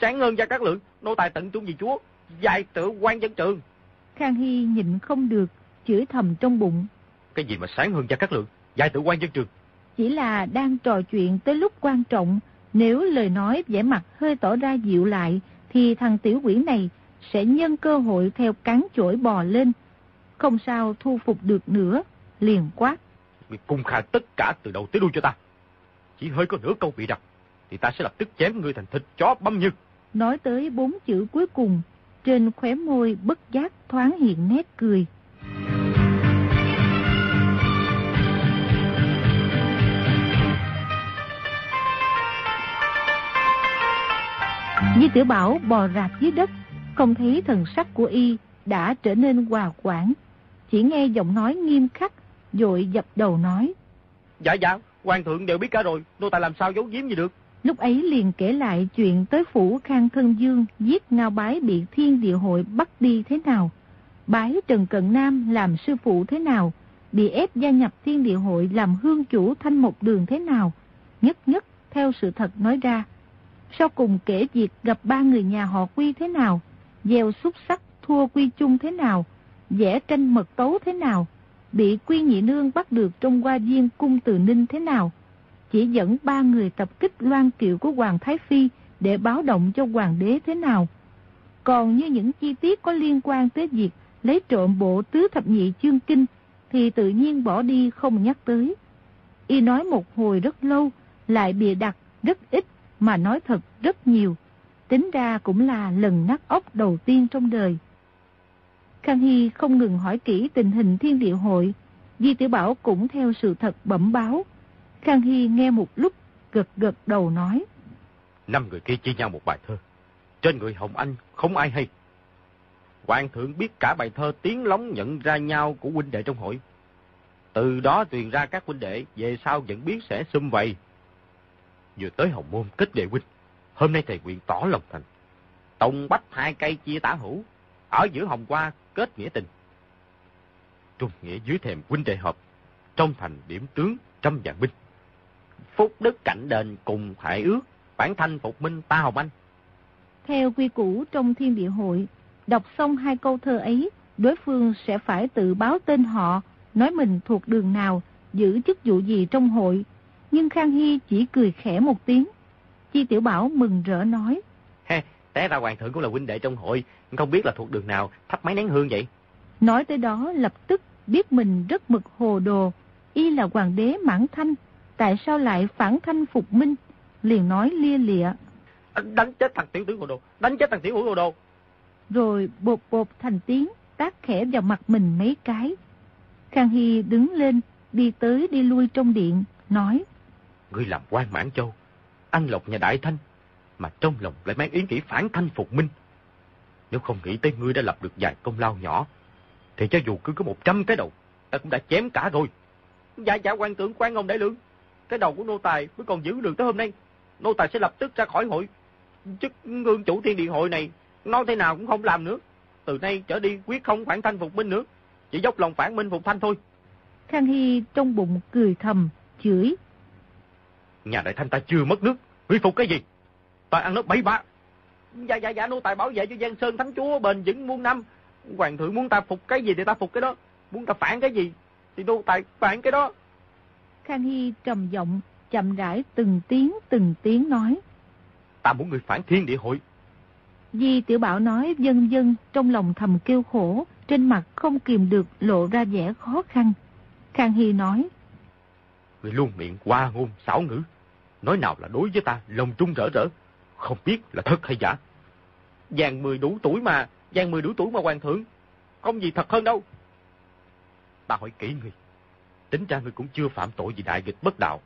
sáng hơn gia các lượng, nô tài tận trung vì chúa, dài tự quan dân trường. Khang Hy nhịn không được, chửi thầm trong bụng. Cái gì mà sáng hơn gia các lượng, dài tự quan dân trường? Chỉ là đang trò chuyện tới lúc quan trọng, nếu lời nói vẻ mặt hơi tỏ ra dịu lại, thì thằng tiểu quỷ này sẽ nhân cơ hội theo cán chổi bò lên. Không sao thu phục được nữa, liền quát. Mày cung khai tất cả từ đầu tới đuôi cho ta. Chỉ hơi có nửa câu bị đặt, thì ta sẽ lập tức chém ngươi thành thịt chó băm như. Nói tới bốn chữ cuối cùng, trên khóe môi bất giác thoáng hiện nét cười. Di tiểu Bảo bò rạp dưới đất, không thấy thần sắc của y đã trở nên hòa quảng. Chỉ nghe giọng nói nghiêm khắc, rồi dập đầu nói. Dạ dạ, hoàng thượng đều biết cả rồi, nô tài làm sao giấu giếm gì được. Lúc ấy liền kể lại chuyện tới phủ Khang Thân Dương giết Ngao Bái bị thiên địa hội bắt đi thế nào. Bái Trần Cận Nam làm sư phụ thế nào, bị ép gia nhập thiên địa hội làm hương chủ thanh một đường thế nào. Nhất nhất theo sự thật nói ra. Sau cùng kể việc gặp ba người nhà họ quy thế nào, gieo xúc sắc thua quy chung thế nào, vẽ tranh mật tấu thế nào, bị quy nhị nương bắt được trong qua viên cung từ ninh thế nào, chỉ dẫn ba người tập kích loan kiệu của Hoàng Thái Phi để báo động cho Hoàng đế thế nào. Còn như những chi tiết có liên quan tới việc lấy trộm bộ tứ thập nhị chương kinh thì tự nhiên bỏ đi không nhắc tới. Y nói một hồi rất lâu, lại bịa đặt rất ít mà nói thật rất nhiều. Tính ra cũng là lần nát ốc đầu tiên trong đời. Khang Hy không ngừng hỏi kỹ tình hình thiên địa hội, Di Tiểu Bảo cũng theo sự thật bẩm báo. Khang Hy nghe một lúc, gật gật đầu nói. Năm người kia chia nhau một bài thơ. Trên người Hồng Anh không ai hay. Hoàng thượng biết cả bài thơ tiếng lóng nhận ra nhau của huynh đệ trong hội. Từ đó truyền ra các huynh đệ về sau vẫn biết sẽ xung vầy. Vừa tới Hồng Môn kết đệ huynh. Hôm nay thầy nguyện tỏ lòng thành. Tùng bách hai cây chia tả hữu. Ở giữa Hồng Qua kết nghĩa tình. Trung nghĩa dưới thềm huynh đệ hợp. Trong thành điểm tướng trăm vạn binh. Phúc đức cảnh đền cùng hải ước. Bản thanh phục minh ta Hồng Anh. Theo quy củ trong thiên địa hội, đọc xong hai câu thơ ấy, đối phương sẽ phải tự báo tên họ, nói mình thuộc đường nào, giữ chức vụ gì trong hội. Nhưng Khang Hy chỉ cười khẽ một tiếng. Chi Tiểu Bảo mừng rỡ nói. He, té ra hoàng thượng cũng là huynh đệ trong hội, không biết là thuộc đường nào, thắp mấy nén hương vậy. Nói tới đó lập tức biết mình rất mực hồ đồ, y là hoàng đế mãn thanh, tại sao lại phản thanh phục minh, liền nói lia lịa. Đánh chết thằng tiểu tử hồ đồ, đánh chết thằng tiểu hồ đồ. Rồi bột bột thành tiếng, tác khẽ vào mặt mình mấy cái. Khang Hy đứng lên, đi tới đi lui trong điện, nói. Ngươi làm quan mãn châu, anh lộc nhà đại thanh, mà trong lòng lại mang ý nghĩ phản thanh phục minh. Nếu không nghĩ tới ngươi đã lập được vài công lao nhỏ, thì cho dù cứ có một trăm cái đầu, ta cũng đã chém cả rồi. Dạ dạ quan tưởng quan ông đại lượng, cái đầu của nô tài mới còn giữ được tới hôm nay. Nô tài sẽ lập tức ra khỏi hội. Chức ngương chủ thiên điện hội này, nói thế nào cũng không làm nữa. Từ nay trở đi quyết không phản thanh phục minh nữa, chỉ dốc lòng phản minh phục thanh thôi. Khang Hy trong bụng cười thầm, chửi. Nhà đại thanh ta chưa mất nước, huy phục cái gì? Ta ăn nước bấy bạ. Dạ dạ dạ nô tài bảo vệ cho Giang Sơn Thánh Chúa bền vững muôn năm. Hoàng thượng muốn ta phục cái gì thì ta phục cái đó. Muốn ta phản cái gì thì nô tài phản cái đó. Khang Hy trầm giọng, chậm rãi từng tiếng từng tiếng nói. Ta muốn người phản thiên địa hội. Di tiểu bảo nói dân dân trong lòng thầm kêu khổ, trên mặt không kìm được lộ ra vẻ khó khăn. Khang Hy nói. Người luôn miệng qua ngôn xảo ngữ. Nói nào là đối với ta lòng trung rỡ rỡ. Không biết là thật hay giả. Giang mười đủ tuổi mà, Giang mười đủ tuổi mà hoàng thượng. Không gì thật hơn đâu. Ta hỏi kỹ người. Tính ra người cũng chưa phạm tội gì đại nghịch bất đạo.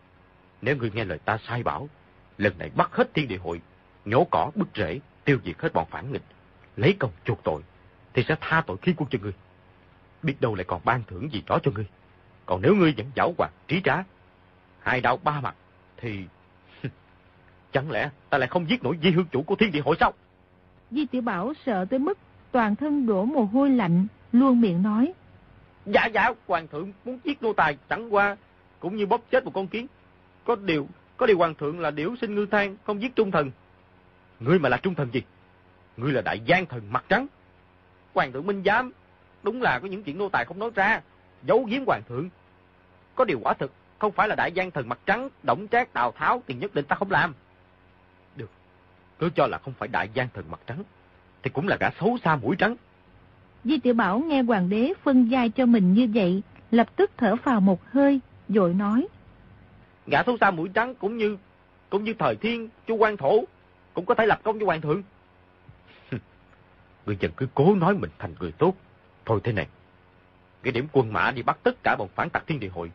Nếu người nghe lời ta sai bảo, lần này bắt hết thiên địa hội, nhổ cỏ bức rễ, tiêu diệt hết bọn phản nghịch, lấy công chuộc tội, thì sẽ tha tội khí quân cho ngươi. Biết đâu lại còn ban thưởng gì đó cho ngươi. Còn nếu ngươi vẫn giảo hoạt, trí trá, hai đạo ba mặt, thì... Chẳng lẽ ta lại không giết nổi di hương chủ của thiên địa hội sao? Di tiểu Bảo sợ tới mức toàn thân đổ mồ hôi lạnh, luôn miệng nói. Dạ dạ, hoàng thượng muốn giết nô tài chẳng qua, cũng như bóp chết một con kiến. Có điều, có điều hoàng thượng là điểu sinh ngư than, không giết trung thần. Ngươi mà là trung thần gì? Ngươi là đại giang thần mặt trắng. Hoàng thượng minh giám, đúng là có những chuyện nô tài không nói ra, giấu giếm hoàng thượng. Có điều quả thực, không phải là đại giang thần mặt trắng, động trác tào tháo thì nhất định ta không làm. Cứ cho là không phải đại giang thần mặt trắng, thì cũng là gã xấu xa mũi trắng. Di tiểu Bảo nghe hoàng đế phân giai cho mình như vậy, lập tức thở vào một hơi, dội nói. Gã xấu xa mũi trắng cũng như cũng như thời thiên, chu quan thổ, cũng có thể lập công cho hoàng thượng. người dân cứ cố nói mình thành người tốt. Thôi thế này, cái điểm quân mã đi bắt tất cả bọn phản tặc thiên địa hội.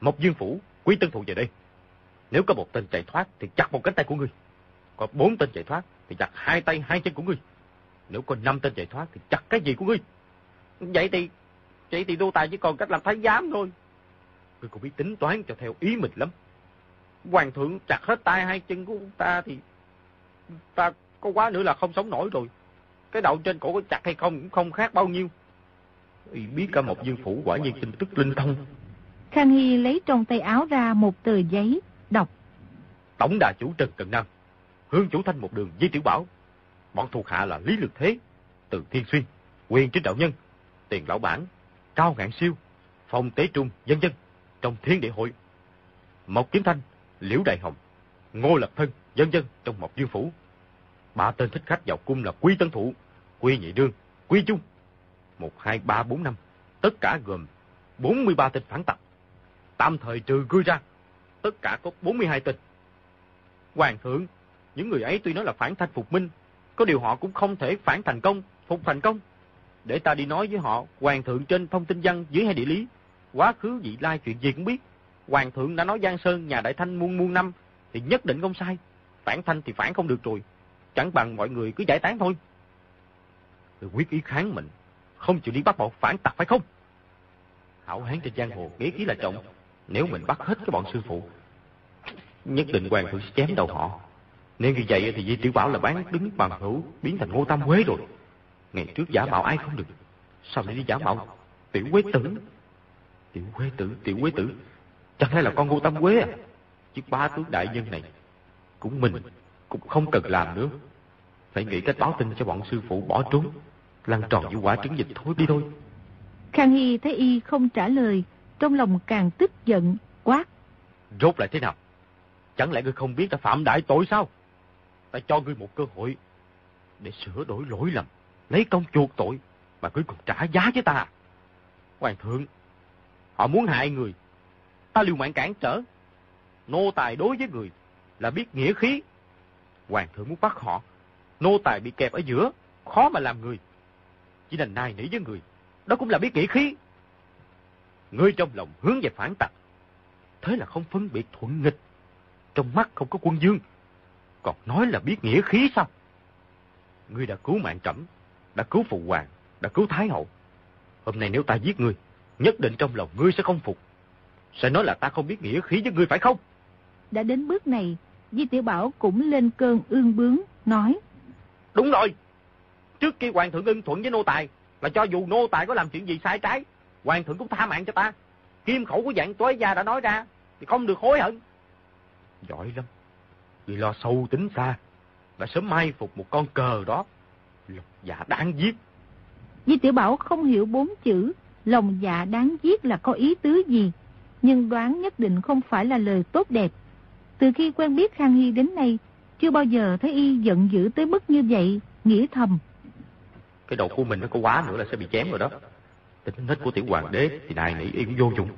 Mộc Dương Phủ, quý tân thụ về đây. Nếu có một tên chạy thoát thì chặt một cánh tay của ngươi. Có bốn tên chạy thoát thì chặt hai tay hai chân của ngươi. Nếu có năm tên chạy thoát thì chặt cái gì của ngươi. Vậy thì, vậy thì đô tài chỉ còn cách làm thái giám thôi. Ngươi cũng biết tính toán cho theo ý mình lắm. Hoàng thượng chặt hết tay hai chân của ta thì ta có quá nữa là không sống nổi rồi. Cái đầu trên cổ có chặt hay không cũng không khác bao nhiêu. Y biết cả một dương phủ quả nhiên tin tức linh thông. Khang Hy lấy trong tay áo ra một tờ giấy, đọc. Tổng đà chủ Trần Cần Nam, hương chủ thanh một đường Di Tiểu Bảo. Bọn thuộc hạ là Lý Lực Thế, Từ Thiên Xuyên, Quyền Trinh Đạo Nhân, Tiền Lão Bản, Cao Ngạn Siêu, Phong Tế Trung, dân dân, trong thiên địa hội. Mộc Kiếm Thanh, Liễu Đại Hồng, Ngô Lập Thân, dân dân trong một dương phủ. Ba tên thích khách vào cung là Quy Tân Thụ, Quy Nhị Đương, Quy Trung. Một, hai, ba, bốn, năm. Tất cả gồm 43 tên phản tặc. Tạm thời trừ ngươi ra. Tất cả có 42 tên. Hoàng thượng, những người ấy tuy nói là phản thanh phục minh, có điều họ cũng không thể phản thành công, phục thành công. Để ta đi nói với họ, Hoàng thượng trên thông tin văn dưới hai địa lý, quá khứ vị lai chuyện gì cũng biết. Hoàng thượng đã nói Giang Sơn nhà đại thanh muôn muôn năm, thì nhất định không sai. Phản thanh thì phản không được rồi. Chẳng bằng mọi người cứ giải tán thôi. Rồi quyết ý kháng mình, không chịu đi bắt bọn phản tặc phải không? Hảo hán trên giang hồ ghế khí là trọng. Nếu mình bắt hết cái bọn sư phụ, nhất định hoàng thượng sẽ chém đầu họ. Nếu như vậy thì Di Tiểu Bảo là bán đứng bằng hữu, biến thành ngô tam quế rồi. Ngày trước giả mạo ai không được. Sao lại đi giả mạo tiểu quế tử? Tiểu quế tử, tiểu quế tử. Chẳng lẽ là con ngô tam quế à? Chứ ba tướng đại nhân này, cũng mình, cũng không cần làm nữa. Phải nghĩ cách báo tin cho bọn sư phụ bỏ trốn. Lăn tròn như quả trứng dịch thôi đi thôi. Khang Hy thấy y không trả lời, trong lòng càng tức giận, quát. Rốt lại thế nào? Chẳng lẽ ngươi không biết đã phạm đại tội sao? Ta cho ngươi một cơ hội để sửa đổi lỗi lầm, lấy công chuộc tội, mà cuối còn trả giá với ta. Hoàng thượng, họ muốn hại người, ta liều mạng cản trở. Nô tài đối với người là biết nghĩa khí. Hoàng thượng muốn bắt họ, nô tài bị kẹp ở giữa, khó mà làm người. Chỉ đành nài nỉ với người, đó cũng là biết nghĩa khí. Ngươi trong lòng hướng về phản tặc, thế là không phân biệt thuận nghịch. Trong mắt không có quân dương, còn nói là biết nghĩa khí sao? Ngươi đã cứu mạng trẫm, đã cứu phụ hoàng, đã cứu thái hậu. Hôm nay nếu ta giết ngươi, nhất định trong lòng ngươi sẽ không phục. Sẽ nói là ta không biết nghĩa khí với ngươi phải không? Đã đến bước này, Di Tiểu Bảo cũng lên cơn ương bướng, nói. Đúng rồi. Trước khi hoàng thượng ưng thuận với nô tài, là cho dù nô tài có làm chuyện gì sai trái, hoàng thượng cũng tha mạng cho ta. Kim khẩu của dạng tối gia đã nói ra, thì không được hối hận. Giỏi lắm. Vì lo sâu tính xa, đã sớm mai phục một con cờ đó. Lục dạ đáng giết. Di Tiểu Bảo không hiểu bốn chữ, lòng dạ đáng giết là có ý tứ gì, nhưng đoán nhất định không phải là lời tốt đẹp. Từ khi quen biết Khang Hy đến nay, chưa bao giờ thấy y giận dữ tới mức như vậy, nghĩ thầm. Cái đầu của mình nó có quá nữa là sẽ bị chém rồi đó. Tính nết của tiểu hoàng đế thì này nỉ y cũng vô dụng.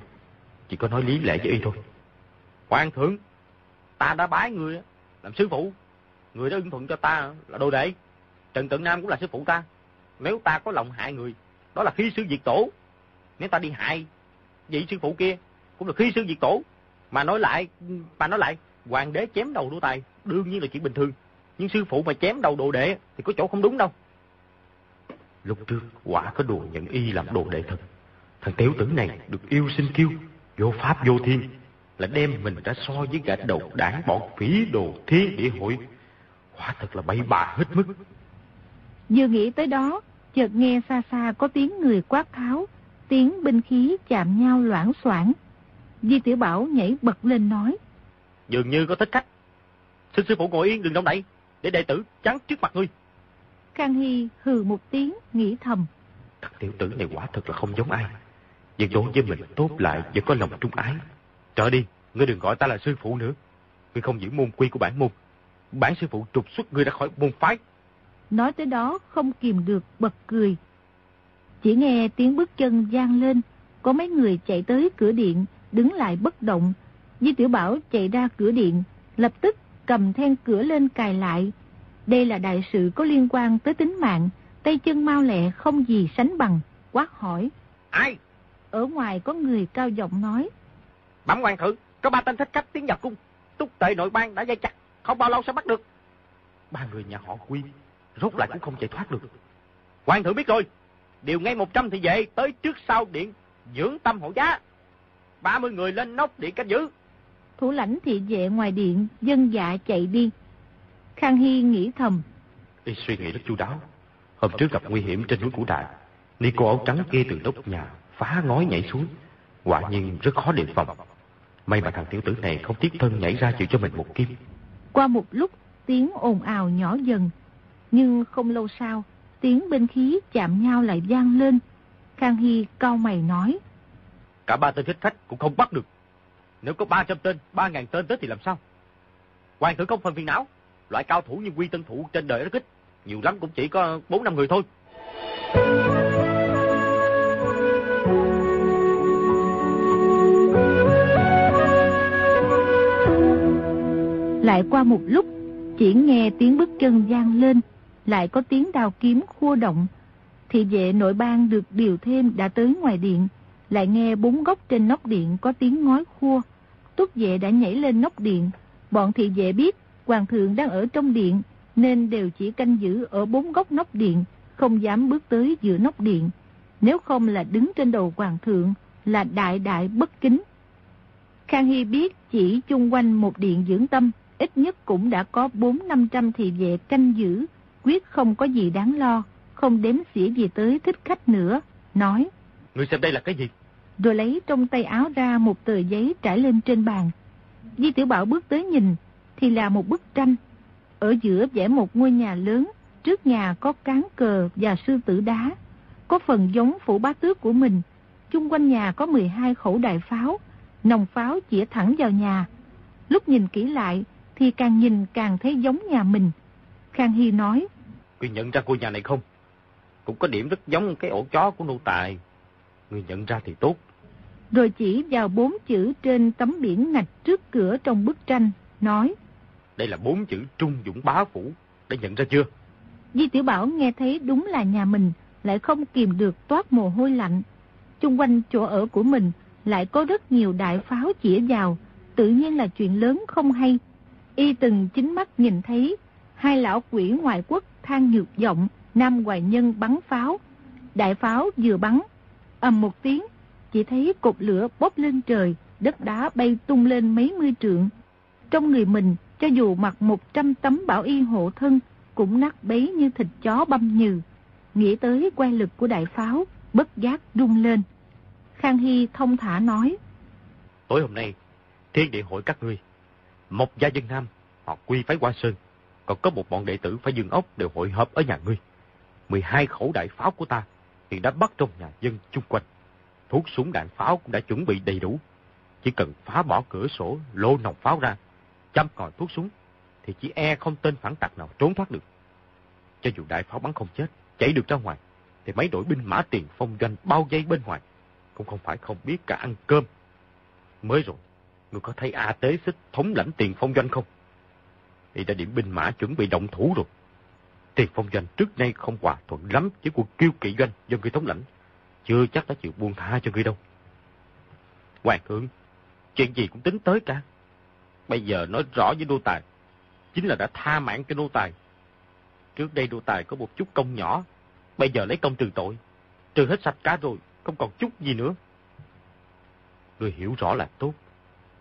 Chỉ có nói lý lẽ với y thôi. Hoàng thượng, ta đã bái người làm sư phụ. Người đã ưng thuận cho ta là đồ đệ. Trần Tượng Nam cũng là sư phụ ta. Nếu ta có lòng hại người, đó là khi sư diệt tổ. Nếu ta đi hại vị sư phụ kia, cũng là khi sư diệt tổ. Mà nói lại, mà nói lại, hoàng đế chém đầu đô tài, đương nhiên là chuyện bình thường. Nhưng sư phụ mà chém đầu đồ đệ thì có chỗ không đúng đâu. Lúc trước, quả có đùa nhận y làm đồ đệ thật. Thằng tiểu tử này được yêu sinh kiêu, vô pháp vô thiên, là đem mình ra so với gã đầu đảng bọn phỉ đồ thiên địa hội. Quả thật là bậy bạ hết mức. Vừa nghĩ tới đó, chợt nghe xa xa có tiếng người quát tháo, tiếng binh khí chạm nhau loãng xoảng. Di Tiểu Bảo nhảy bật lên nói. Dường như có thích khách. Xin sư phụ ngồi yên đừng động đậy, để đệ tử chắn trước mặt ngươi. Khang Hy hừ một tiếng, nghĩ thầm. Thằng tiểu tử này quả thật là không giống ai. Nhưng đối với mình tốt lại và có lòng trung ái. Trở đi, ngươi đừng gọi ta là sư phụ nữa. Ngươi không giữ môn quy của bản môn. Bản sư phụ trục xuất ngươi ra khỏi môn phái. Nói tới đó không kìm được bật cười. Chỉ nghe tiếng bước chân gian lên, có mấy người chạy tới cửa điện, đứng lại bất động. Di Tiểu Bảo chạy ra cửa điện, lập tức cầm then cửa lên cài lại. Đây là đại sự có liên quan tới tính mạng, tay chân mau lẹ không gì sánh bằng, quát hỏi. Ai? Ở ngoài có người cao giọng nói. Bẩm hoàng thượng, có ba tên thích khách tiến vào cung. Túc tệ nội bang đã dây chặt, không bao lâu sẽ bắt được. Ba người nhà họ quy, rốt lại cũng không chạy thoát được. Hoàng thượng biết rồi, điều ngay 100 thì vệ tới trước sau điện dưỡng tâm hộ giá. 30 người lên nóc điện canh giữ. Thủ lãnh thị vệ ngoài điện, dân dạ chạy đi. Khang Hy nghĩ thầm. Y suy nghĩ rất chu đáo. Hôm trước gặp nguy hiểm trên núi Củ Đại. Ni cô áo trắng kia từ nóc nhà, phá ngói nhảy xuống. Quả nhiên rất khó đề phòng. May mà thằng tiểu tử này không tiếc thân nhảy ra chịu cho mình một kim. Qua một lúc, tiếng ồn ào nhỏ dần. Nhưng không lâu sau, tiếng binh khí chạm nhau lại vang lên. Khang Hy cau mày nói. Cả ba tên thích khách cũng không bắt được. Nếu có 300 tên, 3.000 tên tới thì làm sao? Hoàng thượng không phần phiền não. Loại cao thủ như quy tân thủ trên đời rất ít. Nhiều lắm cũng chỉ có 4 năm người thôi. Lại qua một lúc, chỉ nghe tiếng bước chân gian lên, lại có tiếng đào kiếm khua động. Thị vệ nội bang được điều thêm đã tới ngoài điện, lại nghe bốn góc trên nóc điện có tiếng ngói khua. Túc vệ đã nhảy lên nóc điện, bọn thị vệ biết hoàng thượng đang ở trong điện, nên đều chỉ canh giữ ở bốn góc nóc điện, không dám bước tới giữa nóc điện. Nếu không là đứng trên đầu hoàng thượng, là đại đại bất kính. Khang Hy biết chỉ chung quanh một điện dưỡng tâm, ít nhất cũng đã có 4-500 thị vệ canh giữ, quyết không có gì đáng lo, không đếm xỉa gì tới thích khách nữa, nói. Người xem đây là cái gì? Rồi lấy trong tay áo ra một tờ giấy trải lên trên bàn. Di Tiểu Bảo bước tới nhìn, thì là một bức tranh. Ở giữa vẽ một ngôi nhà lớn, trước nhà có cán cờ và sư tử đá. Có phần giống phủ bá tước của mình. Chung quanh nhà có 12 khẩu đại pháo, nòng pháo chĩa thẳng vào nhà. Lúc nhìn kỹ lại, thì càng nhìn càng thấy giống nhà mình. Khang Hy nói, Người nhận ra ngôi nhà này không? Cũng có điểm rất giống cái ổ chó của nô tài. Người nhận ra thì tốt. rồi chỉ vào bốn chữ trên tấm biển ngạch trước cửa trong bức tranh, nói. Đây là bốn chữ Trung Dũng Bá Phủ, đã nhận ra chưa? Di Tiểu Bảo nghe thấy đúng là nhà mình, lại không kìm được toát mồ hôi lạnh. Trung quanh chỗ ở của mình lại có rất nhiều đại pháo chĩa vào, tự nhiên là chuyện lớn không hay. Y từng chính mắt nhìn thấy hai lão quỷ ngoại quốc than nhược giọng, Nam Hoài Nhân bắn pháo. Đại pháo vừa bắn, ầm một tiếng, chỉ thấy cột lửa bốc lên trời, đất đá bay tung lên mấy mươi trượng. Trong người mình, cho dù mặc một trăm tấm bảo y hộ thân, cũng nát bấy như thịt chó băm nhừ. Nghĩ tới quay lực của đại pháo, bất giác rung lên. Khang Hy thông thả nói. Tối hôm nay, thiên địa hội các ngươi, một gia dân nam, họ quy phái qua sơn, còn có một bọn đệ tử phải dương ốc đều hội hợp ở nhà ngươi. 12 khẩu đại pháo của ta hiện đã bắt trong nhà dân chung quanh. Thuốc súng đạn pháo cũng đã chuẩn bị đầy đủ. Chỉ cần phá bỏ cửa sổ, lô nòng pháo ra, chăm còi thuốc súng, thì chỉ e không tên phản tặc nào trốn thoát được. Cho dù đại pháo bắn không chết, chạy được ra ngoài, thì mấy đội binh mã tiền phong doanh bao dây bên ngoài, cũng không phải không biết cả ăn cơm. Mới rồi, ngươi có thấy A Tế Xích thống lãnh tiền phong doanh không? y đã điểm binh mã chuẩn bị động thủ rồi. Tiền phong doanh trước nay không hòa thuận lắm với cuộc kiêu kỵ doanh do ngươi thống lãnh. Chưa chắc đã chịu buông tha cho ngươi đâu. Hoàng thượng, chuyện gì cũng tính tới cả. Bây giờ nói rõ với đô tài, chính là đã tha mạng cho đô tài. Trước đây đô tài có một chút công nhỏ, bây giờ lấy công trừ tội. Trừ hết sạch cả rồi, không còn chút gì nữa. ngươi hiểu rõ là tốt.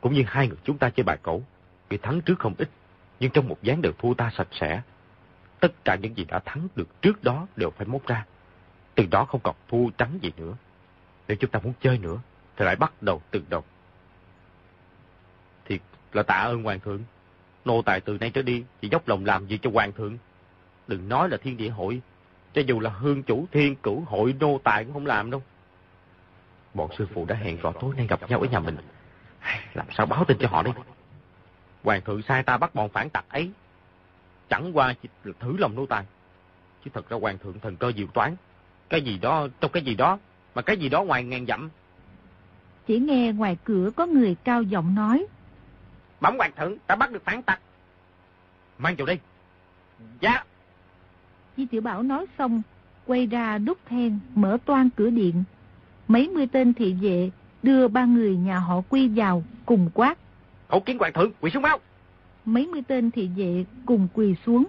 Cũng như hai người chúng ta chơi bài cẩu, bị thắng trước không ít, nhưng trong một gián đều thua ta sạch sẽ. Tất cả những gì đã thắng được trước đó đều phải mốt ra. Từ đó không còn thua trắng gì nữa. Nếu chúng ta muốn chơi nữa, thì lại bắt đầu từ đầu. Thiệt là tạ ơn Hoàng thượng. Nô tài từ nay trở đi chỉ dốc lòng làm gì cho Hoàng thượng. Đừng nói là thiên địa hội, cho dù là hương chủ thiên cửu hội nô tài cũng không làm đâu. Bọn sư phụ đã hẹn rõ tối nay gặp nhau ở nhà mình. Làm sao báo tin cho họ đây? Hoàng thượng sai ta bắt bọn phản tặc ấy. Chẳng qua chỉ là thử lòng nô tài. Chứ thật ra hoàng thượng thần cơ diệu toán. Cái gì đó, trong cái gì đó, mà cái gì đó ngoài ngàn dặm. Chỉ nghe ngoài cửa có người cao giọng nói. Bẩm hoàng thượng, ta bắt được phản tặc. Mang vào đây. Dạ. Di Tiểu Bảo nói xong, quay ra đúc then, mở toan cửa điện. Mấy mươi tên thị vệ đưa ba người nhà họ quy vào cùng quát. Khẩu kiến hoàng thượng, quỳ xuống máu. Mấy mươi tên thị vệ cùng quỳ xuống.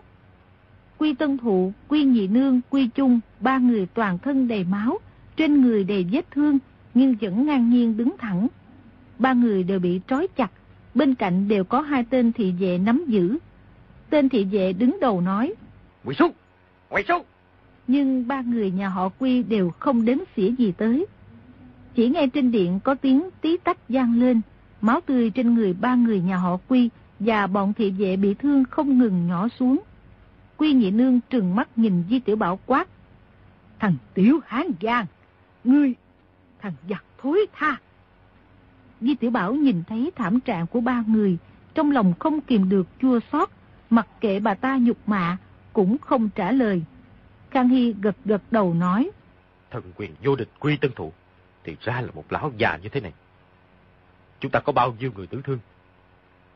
Quy Tân Thụ, Quy Nhị Nương, Quy Trung, ba người toàn thân đầy máu, trên người đầy vết thương, nhưng vẫn ngang nhiên đứng thẳng. Ba người đều bị trói chặt, bên cạnh đều có hai tên thị vệ nắm giữ. Tên thị vệ đứng đầu nói. Quỳ xuống, quỳ xuống. Nhưng ba người nhà họ Quy đều không đếm xỉa gì tới. Chỉ nghe trên điện có tiếng tí tách gian lên, máu tươi trên người ba người nhà họ Quy và bọn thị vệ bị thương không ngừng nhỏ xuống. Quy nhị nương trừng mắt nhìn Di Tiểu Bảo quát. Thằng Tiểu Hán Giang, ngươi, thằng giặc thối tha. Di Tiểu Bảo nhìn thấy thảm trạng của ba người, trong lòng không kìm được chua xót, mặc kệ bà ta nhục mạ, cũng không trả lời. Khang Hy gật gật đầu nói. Thần quyền vô địch quy tân thủ thì ra là một lão già như thế này. Chúng ta có bao nhiêu người tử thương?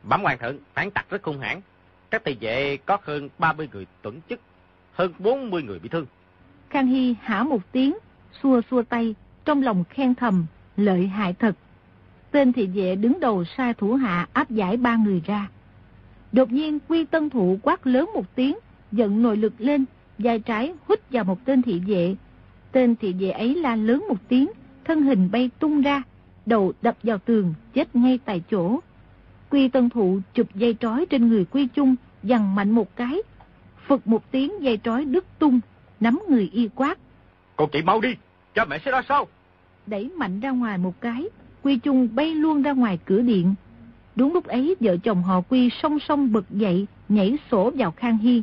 Bẩm hoàng thượng, phản tặc rất hung hãn. Các tỳ vệ có hơn 30 người tuẩn chức, hơn 40 người bị thương. Khang Hy hả một tiếng, xua xua tay, trong lòng khen thầm, lợi hại thật. Tên thị vệ đứng đầu sai thủ hạ áp giải ba người ra. Đột nhiên quy tân thụ quát lớn một tiếng, giận nội lực lên, dài trái hút vào một tên thị vệ. Tên thị vệ ấy la lớn một tiếng, thân hình bay tung ra, đầu đập vào tường, chết ngay tại chỗ. Quy tân thụ chụp dây trói trên người quy chung, dằn mạnh một cái. Phật một tiếng dây trói đứt tung, nắm người y quát. Con chị mau đi, cho mẹ sẽ ra sao? Đẩy mạnh ra ngoài một cái, quy chung bay luôn ra ngoài cửa điện. Đúng lúc ấy vợ chồng họ quy song song bực dậy, nhảy sổ vào Khang Hy.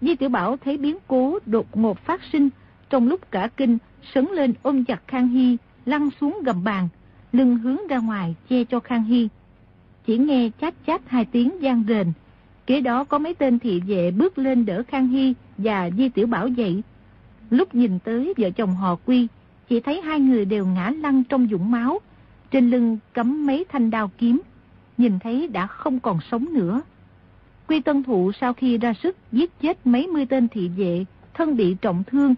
Di Tiểu Bảo thấy biến cố đột ngột phát sinh, trong lúc cả kinh, sấn lên ôm chặt Khang Hy, lăn xuống gầm bàn, lưng hướng ra ngoài che cho Khang Hy. Chỉ nghe chát chát hai tiếng gian rền, kế đó có mấy tên thị vệ bước lên đỡ Khang Hy và Di Tiểu Bảo dậy. Lúc nhìn tới vợ chồng họ quy, chỉ thấy hai người đều ngã lăn trong dũng máu, trên lưng cắm mấy thanh đao kiếm, nhìn thấy đã không còn sống nữa. Quy Tân Thụ sau khi ra sức giết chết mấy mươi tên thị vệ, thân bị trọng thương,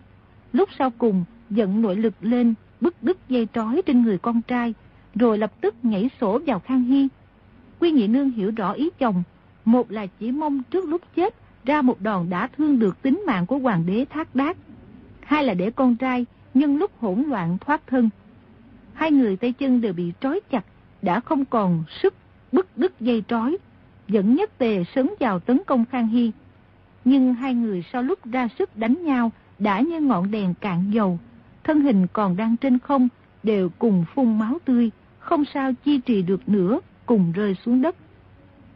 lúc sau cùng dẫn nội lực lên, bức đứt dây trói trên người con trai, rồi lập tức nhảy sổ vào Khang Hy. Quy Nhị Nương hiểu rõ ý chồng, một là chỉ mong trước lúc chết ra một đòn đã thương được tính mạng của hoàng đế thác đát, hai là để con trai nhưng lúc hỗn loạn thoát thân. Hai người tay chân đều bị trói chặt, đã không còn sức bức đứt dây trói, dẫn nhất tề sớm vào tấn công Khang Hy. Nhưng hai người sau lúc ra sức đánh nhau đã như ngọn đèn cạn dầu, thân hình còn đang trên không, đều cùng phun máu tươi, không sao chi trì được nữa, cùng rơi xuống đất.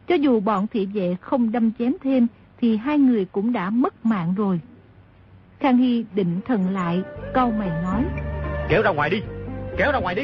Cho dù bọn thị vệ không đâm chém thêm, thì hai người cũng đã mất mạng rồi. Khang Hy định thần lại, câu mày nói. Kéo ra ngoài đi, kéo ra ngoài đi.